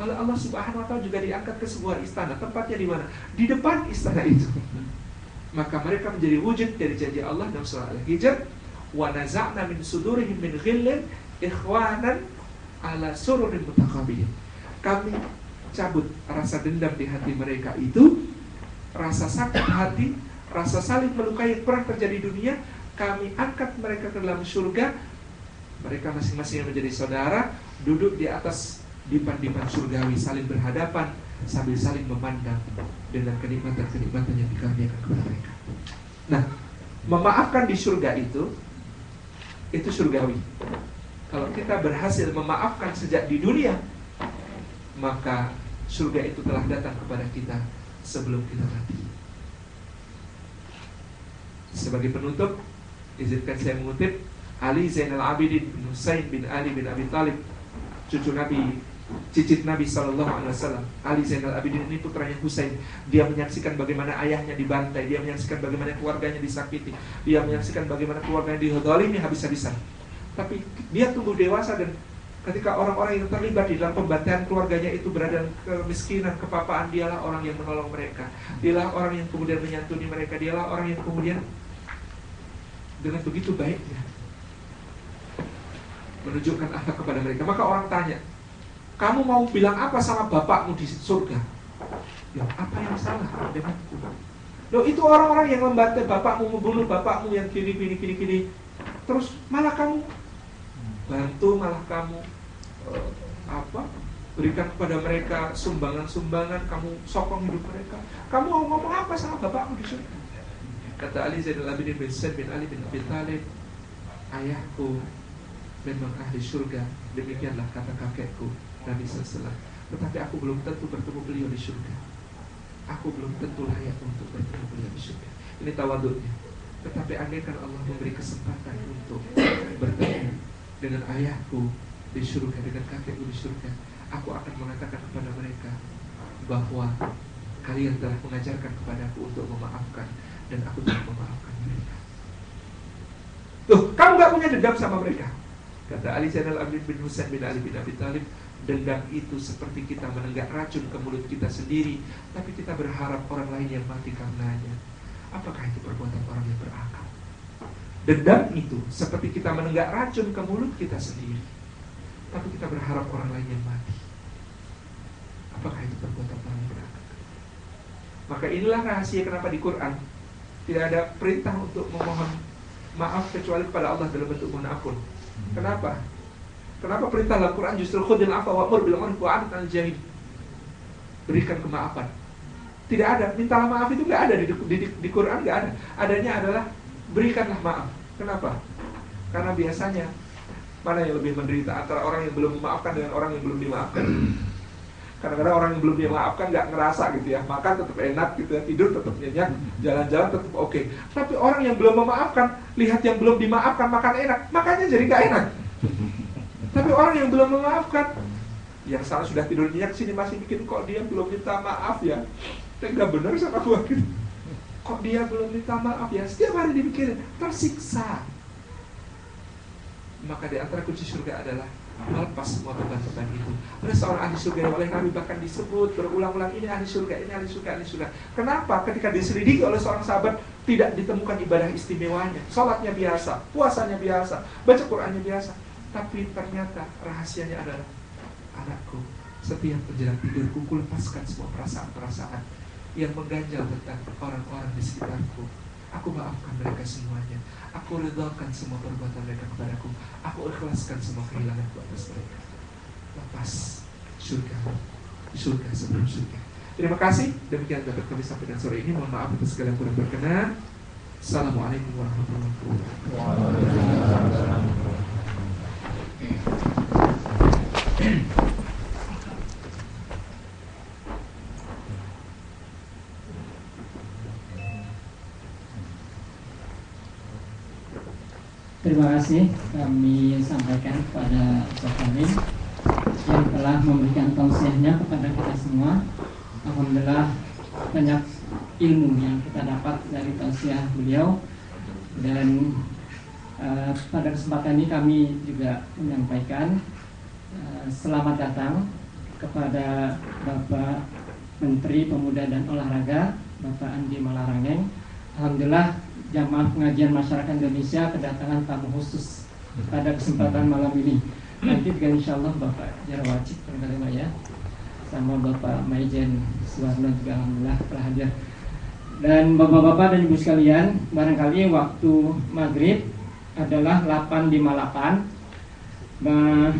[SPEAKER 1] oleh Allah Subhanahu wa taala juga diangkat ke sebuah istana. Tempatnya di mana? Di depan istana itu. Maka mereka menjadi wujud dari janji Allah dalam surah Al-Hijr, "Wa naza'na min sudurihim min ghillin ikhwanan ala sururin mutaqabilin." Kami cabut rasa dendam di hati mereka itu, rasa sakit hati, rasa saling melukai yang pernah terjadi di dunia, kami angkat mereka ke dalam surga. Mereka masing-masing menjadi saudara, duduk di atas dipan-dipan surgawi saling berhadapan sambil saling memandang dengan kenikmatan-kenikmatan yang dikaruniakan kepada mereka. Nah, memaafkan di surga itu itu surgawi. Kalau kita berhasil memaafkan sejak di dunia, maka surga itu telah datang kepada kita sebelum kita mati. Sebagai penutup, izinkan saya mengutip Ali Zainal Abidin bin Husain bin Ali bin Abi Talib, cucu Nabi cicit Nabi Shallallahu Alaihi Wasallam Ali Zainal Abidin ini putranya Husain dia menyaksikan bagaimana ayahnya dibantai dia menyaksikan bagaimana keluarganya disakiti dia menyaksikan bagaimana keluarganya dihadolimi habis-habisan tapi dia tumbuh dewasa dan ketika orang-orang yang terlibat di dalam pembantaian keluarganya itu berada dalam kemiskinan, kepapaan, dialah orang yang menolong mereka. Dialah orang yang kemudian menyantuni mereka. Dialah orang yang kemudian dengan begitu baiknya menunjukkan akhlak kepada mereka. Maka orang tanya, kamu mau bilang apa sama bapakmu di surga? Ya, apa yang salah denganku? Loh, itu orang-orang yang membantai bapakmu, membunuh bapakmu yang kiri, kiri, kiri, kiri. Terus malah kamu bantu, malah kamu uh, apa? Berikan kepada mereka sumbangan-sumbangan, kamu sokong hidup mereka. Kamu mau ngomong apa sama bapakmu di surga? Kata Ali Zainal Abidin bin Said bin Ali bin Abi Talib, ayahku memang ahli surga, demikianlah kata kakekku Nabi Sallallahu Tetapi aku belum tentu bertemu beliau di surga. Aku belum tentu layak untuk bertemu beliau di surga. Ini tawaduknya. Tetapi andaikan Allah memberi kesempatan untuk bertemu dengan ayahku di surga, dengan kakekku di surga, aku akan mengatakan kepada mereka bahwa kalian telah mengajarkan kepadaku untuk memaafkan dan aku telah memaafkan mereka. Tuh, kamu gak punya dendam sama mereka. Kata Ali Zainal Abidin bin Husain bin Ali bin Abi Talib, Dendam itu seperti kita menenggak racun ke mulut kita sendiri Tapi kita berharap orang lain yang mati karenanya Apakah itu perbuatan orang yang berakal? Dendam itu seperti kita menenggak racun ke mulut kita sendiri Tapi kita berharap orang lain yang mati Apakah itu perbuatan orang yang berakal? Maka inilah rahasia kenapa di Quran Tidak ada perintah untuk memohon maaf kecuali kepada Allah dalam bentuk mohon ampun Kenapa? Kenapa perintah dalam Quran justru khudil afa wa amr bil ma'ruf wa anil? Berikan kemaafan. Tidak ada, minta maaf itu nggak ada di, di, di Quran nggak ada. Adanya adalah berikanlah maaf. Kenapa? Karena biasanya mana yang lebih menderita antara orang yang belum memaafkan dengan orang yang belum dimaafkan. Kadang-kadang orang yang belum dimaafkan nggak ngerasa gitu ya, makan tetap enak gitu ya, tidur tetap nyenyak, jalan-jalan tetap oke. Okay. Tapi orang yang belum memaafkan, lihat yang belum dimaafkan makan enak, makanya jadi nggak enak. Tapi orang yang belum memaafkan, yang sana sudah tidur nyenyak sini masih bikin kok dia belum minta maaf ya. Tega benar sama gua gitu. Kok dia belum minta maaf ya? Setiap hari dipikirin, tersiksa. Maka di antara kunci surga adalah melepas semua beban-beban itu. Ada seorang ahli surga yang oleh Nabi bahkan disebut berulang-ulang ini ahli surga, ini ahli surga, ahli surga. Kenapa? Ketika diselidiki oleh seorang sahabat tidak ditemukan ibadah istimewanya, sholatnya biasa, puasanya biasa, baca Qurannya biasa, tapi ternyata rahasianya adalah anakku, setiap menjelang tidurku lepaskan semua perasaan-perasaan yang mengganjal tentang orang-orang di sekitarku. Aku maafkan mereka semuanya. Aku redakan semua perbuatan mereka kepadaku. Aku ikhlaskan semua kehilanganku atas mereka. Lepas surga, surga sebelum surga. Terima kasih. Demikian dapat kami sampaikan sore ini. Mohon maaf atas segala kurang berkenan. Assalamualaikum warahmatullahi wabarakatuh.
[SPEAKER 3] Terima kasih kami sampaikan kepada Ustaz yang telah memberikan tausiahnya kepada kita semua. Alhamdulillah banyak ilmu yang kita dapat dari tausiah beliau dan uh, pada kesempatan ini kami juga menyampaikan uh, selamat datang kepada Bapak Menteri Pemuda dan Olahraga Bapak Andi Malarangeng. Alhamdulillah jamaah pengajian masyarakat Indonesia kedatangan tamu khusus pada kesempatan malam ini. Nanti dengan insya Allah Bapak Jarawacik terima ya sama Bapak Maijen Suwarno juga Alhamdulillah telah hadir. Dan bapak-bapak dan ibu sekalian, barangkali waktu maghrib adalah 858 nah,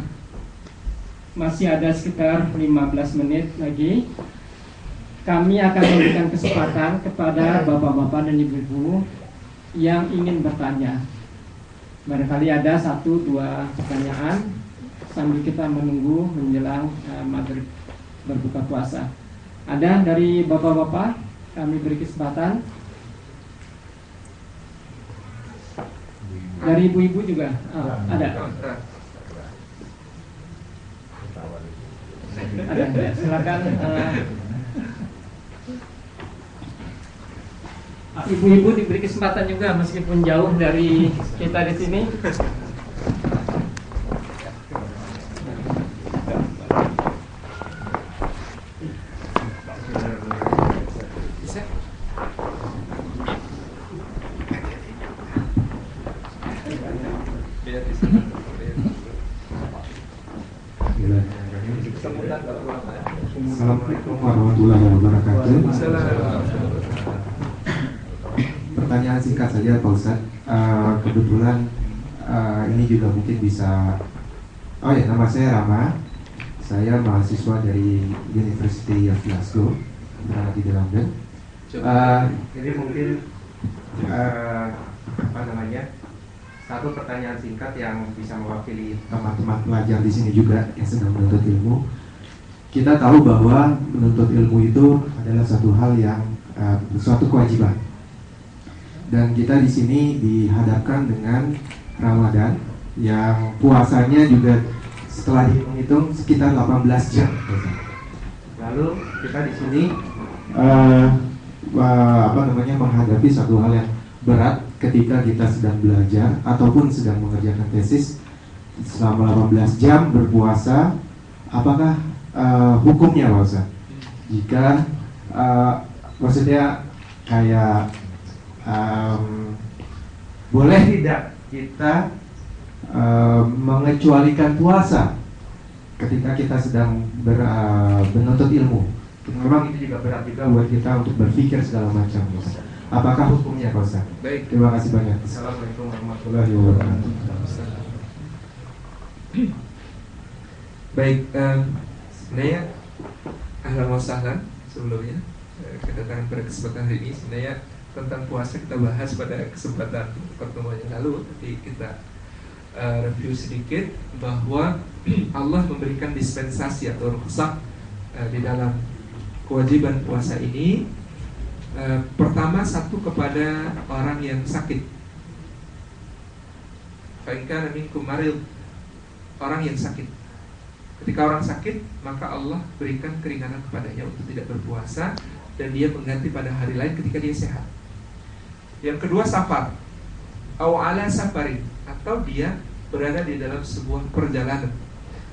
[SPEAKER 3] masih ada sekitar 15 menit lagi. Kami akan memberikan kesempatan kepada bapak-bapak dan ibu-ibu yang ingin bertanya. Barangkali ada satu dua pertanyaan sambil kita menunggu menjelang uh, maghrib berbuka puasa. Ada dari bapak-bapak? Kami beri kesempatan Dari ibu-ibu juga oh, ada. Ada. Silakan. uh, Ibu-ibu diberi kesempatan juga meskipun jauh dari kita di sini.
[SPEAKER 1] Bisa? Biar di sana. Sebutan kalau ulama ya.
[SPEAKER 4] Assalamualaikum warahmatullahi wabarakatuh. Pertanyaan singkat saja Pak Ustadz. Eh, kebetulan eh, ini juga mungkin bisa. Oh ya, nama saya Rama. Saya mahasiswa dari University of Glasgow, berada di London. Eh, ini mungkin eh, apa namanya? Satu pertanyaan singkat yang bisa mewakili teman-teman pelajar di sini juga yang sedang menuntut ilmu kita tahu bahwa menuntut ilmu itu adalah satu hal yang uh, suatu kewajiban. Dan kita di sini dihadapkan dengan Ramadan yang puasanya juga setelah dihitung-hitung sekitar 18 jam. Lalu kita di sini uh, uh, apa namanya menghadapi satu hal yang berat ketika kita sedang belajar ataupun sedang mengerjakan tesis selama 18 jam berpuasa apakah uh, hukumnya Pak Ustaz? Jika uh, maksudnya kayak um, boleh tidak kita uh, mengecualikan puasa ketika kita sedang ber, uh, menuntut ilmu? Memang itu juga berat juga buat kita untuk berpikir segala macam. Ustaz. Apakah hukumnya Pak Ustaz?
[SPEAKER 1] Baik.
[SPEAKER 4] Terima kasih banyak. Assalamualaikum warahmatullahi wabarakatuh.
[SPEAKER 1] Baik, em, sebenarnya ahlan wa sahlan sebelumnya kedatangan pada kesempatan hari ini sebenarnya tentang puasa kita bahas pada kesempatan pertemuan yang lalu tapi kita eh, review sedikit bahwa Allah memberikan dispensasi atau rukhsah eh, di dalam kewajiban puasa ini Eh, pertama satu kepada orang yang sakit. Fa'inka minkum maril Orang yang sakit. Ketika orang sakit Maka Allah berikan keringanan kepadanya Untuk tidak berpuasa Dan dia mengganti pada hari lain ketika dia sehat. Yang kedua safar Awala safarin Atau dia berada di dalam sebuah perjalanan.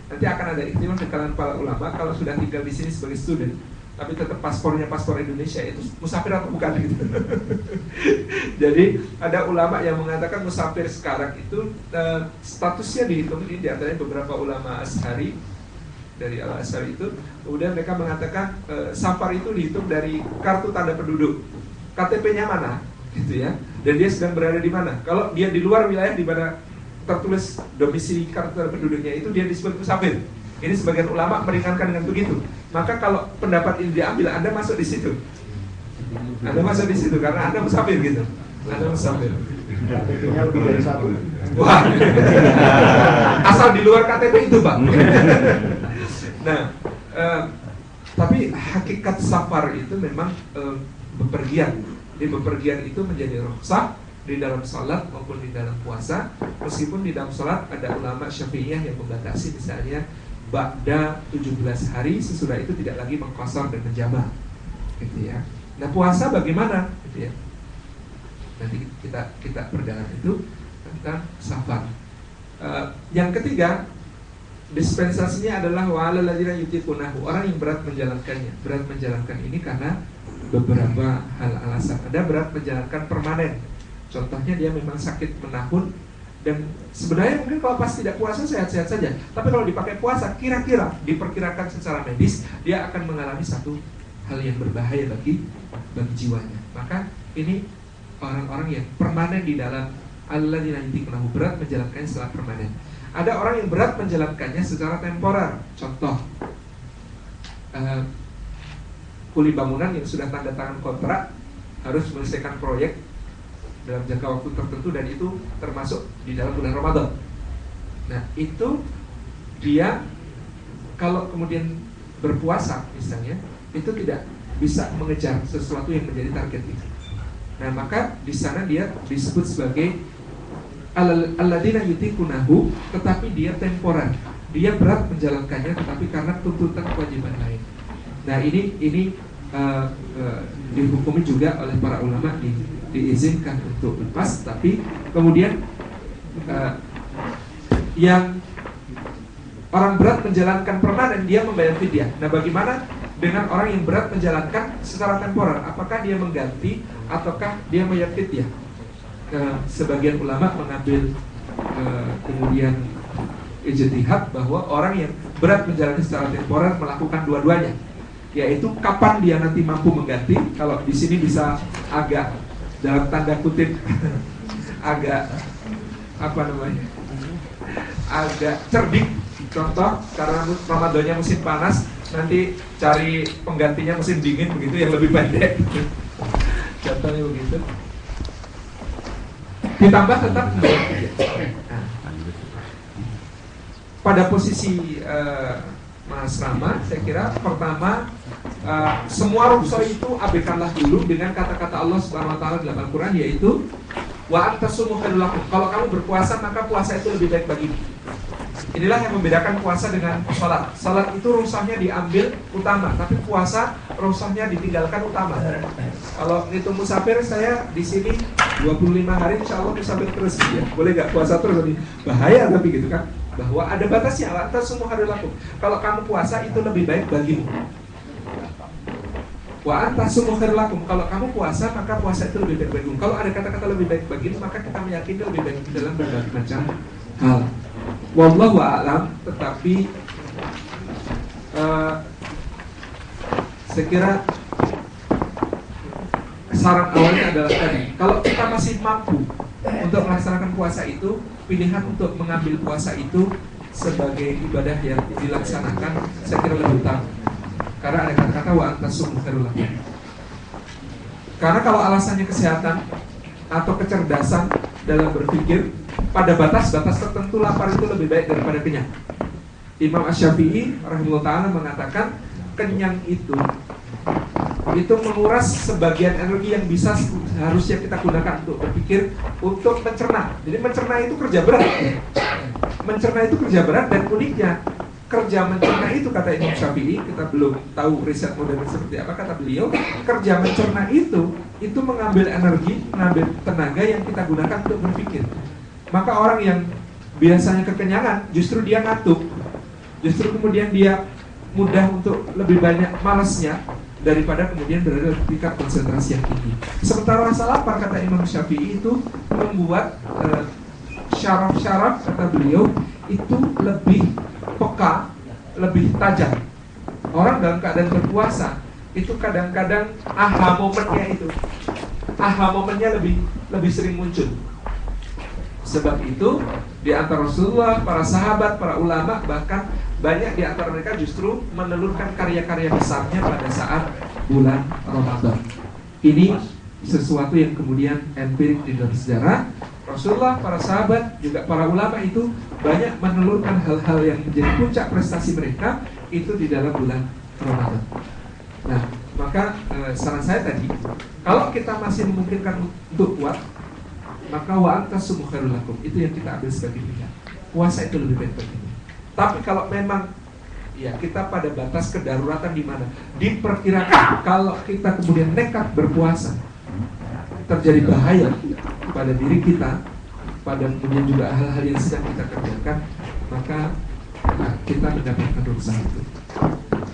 [SPEAKER 1] Nanti akan ada ikhtilaf di kalangan para ulama Kalau sudah tinggal di sini sebagai student tapi tetap paspornya paspor Indonesia itu musafir atau bukan? Gitu. Jadi ada ulama yang mengatakan musafir sekarang itu uh, statusnya dihitung ini di antaranya beberapa ulama Ashari dari Al Ashari itu. Kemudian mereka mengatakan uh, safar itu dihitung dari kartu tanda penduduk. KTP-nya mana? Gitu ya dan dia sedang berada di mana kalau dia di luar wilayah di mana tertulis domisili kartu penduduknya itu dia disebut musafir ini sebagian ulama meringankan dengan begitu. Maka kalau pendapat ini diambil, Anda masuk di situ. Anda masuk di situ karena Anda musafir gitu. Anda musafir.
[SPEAKER 5] KTP-nya lebih dari satu.
[SPEAKER 1] Wah. Asal di luar KTP itu, Pak. nah, eh, tapi hakikat safar itu memang eh, bepergian. Di bepergian itu menjadi rukhsah di dalam salat maupun di dalam puasa. Meskipun di dalam salat ada ulama syafi'iyah yang membatasi misalnya Ba'da 17 hari sesudah itu tidak lagi mengkosor dan menjama gitu ya. Nah puasa bagaimana gitu ya. Nanti kita kita perdalam itu tentang safar. Uh, yang ketiga dispensasinya adalah wa'ala ladina yutikunahu orang yang berat menjalankannya. Berat menjalankan ini karena beberapa hal alasan. Ada berat menjalankan permanen. Contohnya dia memang sakit menahun dan sebenarnya mungkin kalau pas tidak puasa sehat-sehat saja. Tapi kalau dipakai puasa, kira-kira diperkirakan secara medis dia akan mengalami satu hal yang berbahaya bagi bagi jiwanya. Maka ini orang-orang yang permanen di dalam Allah nanti menahu berat menjalankannya secara permanen. Ada orang yang berat menjalankannya secara temporer. Contoh, uh, kuli bangunan yang sudah tanda tangan kontrak harus menyelesaikan proyek dalam jangka waktu tertentu dan itu termasuk di dalam bulan Ramadan. Nah, itu dia kalau kemudian berpuasa misalnya, itu tidak bisa mengejar sesuatu yang menjadi target itu. Nah, maka di sana dia disebut sebagai Al- alladzina yutikunahu tetapi dia temporer. Dia berat menjalankannya tetapi karena tuntutan kewajiban lain. Nah, ini ini eh, eh, dihukumi juga oleh para ulama di, diizinkan untuk lepas tapi kemudian eh, yang orang berat menjalankan permanen dia membayar fidyah. Nah, bagaimana dengan orang yang berat menjalankan secara temporer? Apakah dia mengganti ataukah dia membayar fidyah? Eh, sebagian ulama mengambil eh, kemudian ijtihad bahwa orang yang berat menjalani secara temporer melakukan dua-duanya yaitu kapan dia nanti mampu mengganti. Kalau di sini bisa agak dalam tanda kutip agak apa namanya agak cerdik. Contoh karena Ramadannya musim panas nanti cari penggantinya musim dingin begitu yang lebih pendek. Contohnya begitu. Ditambah tetap. Nah, pada posisi eh, Mas Rama, saya kira pertama eh, semua rukhsah itu abaikanlah dulu dengan kata-kata Allah Subhanahu wa taala dalam Al-Qur'an yaitu wa antasumu. Kalau kamu berpuasa maka puasa itu lebih baik bagimu. Inilah yang membedakan puasa dengan sholat. Sholat itu rusahnya diambil utama, tapi puasa rusahnya ditinggalkan utama. Kalau itu musafir, saya di sini 25 hari, insya Allah musafir terus. Ya. Boleh nggak puasa terus? Bahaya tapi gitu kan. Bahwa ada batasnya. Lantas semua hari laku. Kalau kamu puasa itu lebih baik bagimu. Wa anta sumukhir lakum. Kalau kamu puasa maka puasa itu lebih baik bagimu. Kalau ada kata-kata lebih baik bagimu maka kita meyakini lebih baik dalam berbagai macam hal. Wallahu a'lam. Tetapi eh, saya kira saran awalnya adalah tadi kalau kita masih mampu untuk melaksanakan puasa itu pilihan untuk mengambil puasa itu sebagai ibadah yang dilaksanakan saya kira lebih utama karena ada kata-kata wa antasum khairul lakum. Karena kalau alasannya kesehatan atau kecerdasan dalam berpikir pada batas-batas tertentu lapar itu lebih baik daripada kenyang. Imam Asy-Syafi'i rahimahullah taala mengatakan kenyang itu itu menguras sebagian energi yang bisa harusnya kita gunakan untuk berpikir untuk mencerna. Jadi mencerna itu kerja berat. Mencerna itu kerja berat dan uniknya kerja mencerna itu kata Imam Syafi'i kita belum tahu riset modern seperti apa kata beliau kerja mencerna itu itu mengambil energi mengambil tenaga yang kita gunakan untuk berpikir maka orang yang biasanya kekenyangan justru dia ngantuk justru kemudian dia mudah untuk lebih banyak malasnya daripada kemudian berada di tingkat konsentrasi yang tinggi. Sementara rasa lapar kata Imam Syafi'i itu membuat eh, syaraf-syaraf kata beliau itu lebih peka, lebih tajam. Orang dalam keadaan berpuasa itu kadang-kadang aha momennya itu, aha momennya lebih lebih sering muncul. Sebab itu di antara Rasulullah, para sahabat, para ulama bahkan banyak di antara mereka justru menelurkan karya-karya besarnya pada saat bulan Ramadan. Ini sesuatu yang kemudian empirik di dalam sejarah. Rasulullah, para sahabat, juga para ulama itu banyak menelurkan hal-hal yang menjadi puncak prestasi mereka itu di dalam bulan Ramadan. Nah, maka eh, saran saya tadi, kalau kita masih memungkinkan untuk kuat, maka wa antas khairul lakum. Itu yang kita ambil sebagai pilihan. Puasa itu lebih baik bagimu. Tapi kalau memang ya kita pada batas kedaruratan di mana diperkirakan kalau kita kemudian nekat berpuasa terjadi bahaya pada diri kita, pada kemudian juga hal-hal yang sedang kita kerjakan, maka nah, kita mendapatkan rukhsah itu.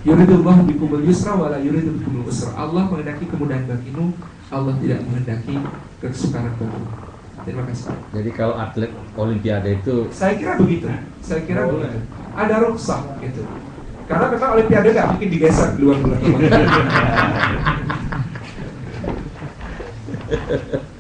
[SPEAKER 1] Yuridullah bikumul yusra wala yuridu bikumul usra. Allah menghendaki kemudahan bagimu, Allah tidak menghendaki kesukaran bagimu. Terima kasih.
[SPEAKER 2] Jadi kalau atlet olimpiade itu
[SPEAKER 1] Saya kira begitu. Saya kira begitu. Ada rukhsah gitu. Karena memang olimpiade nggak mungkin digeser di luar bulan.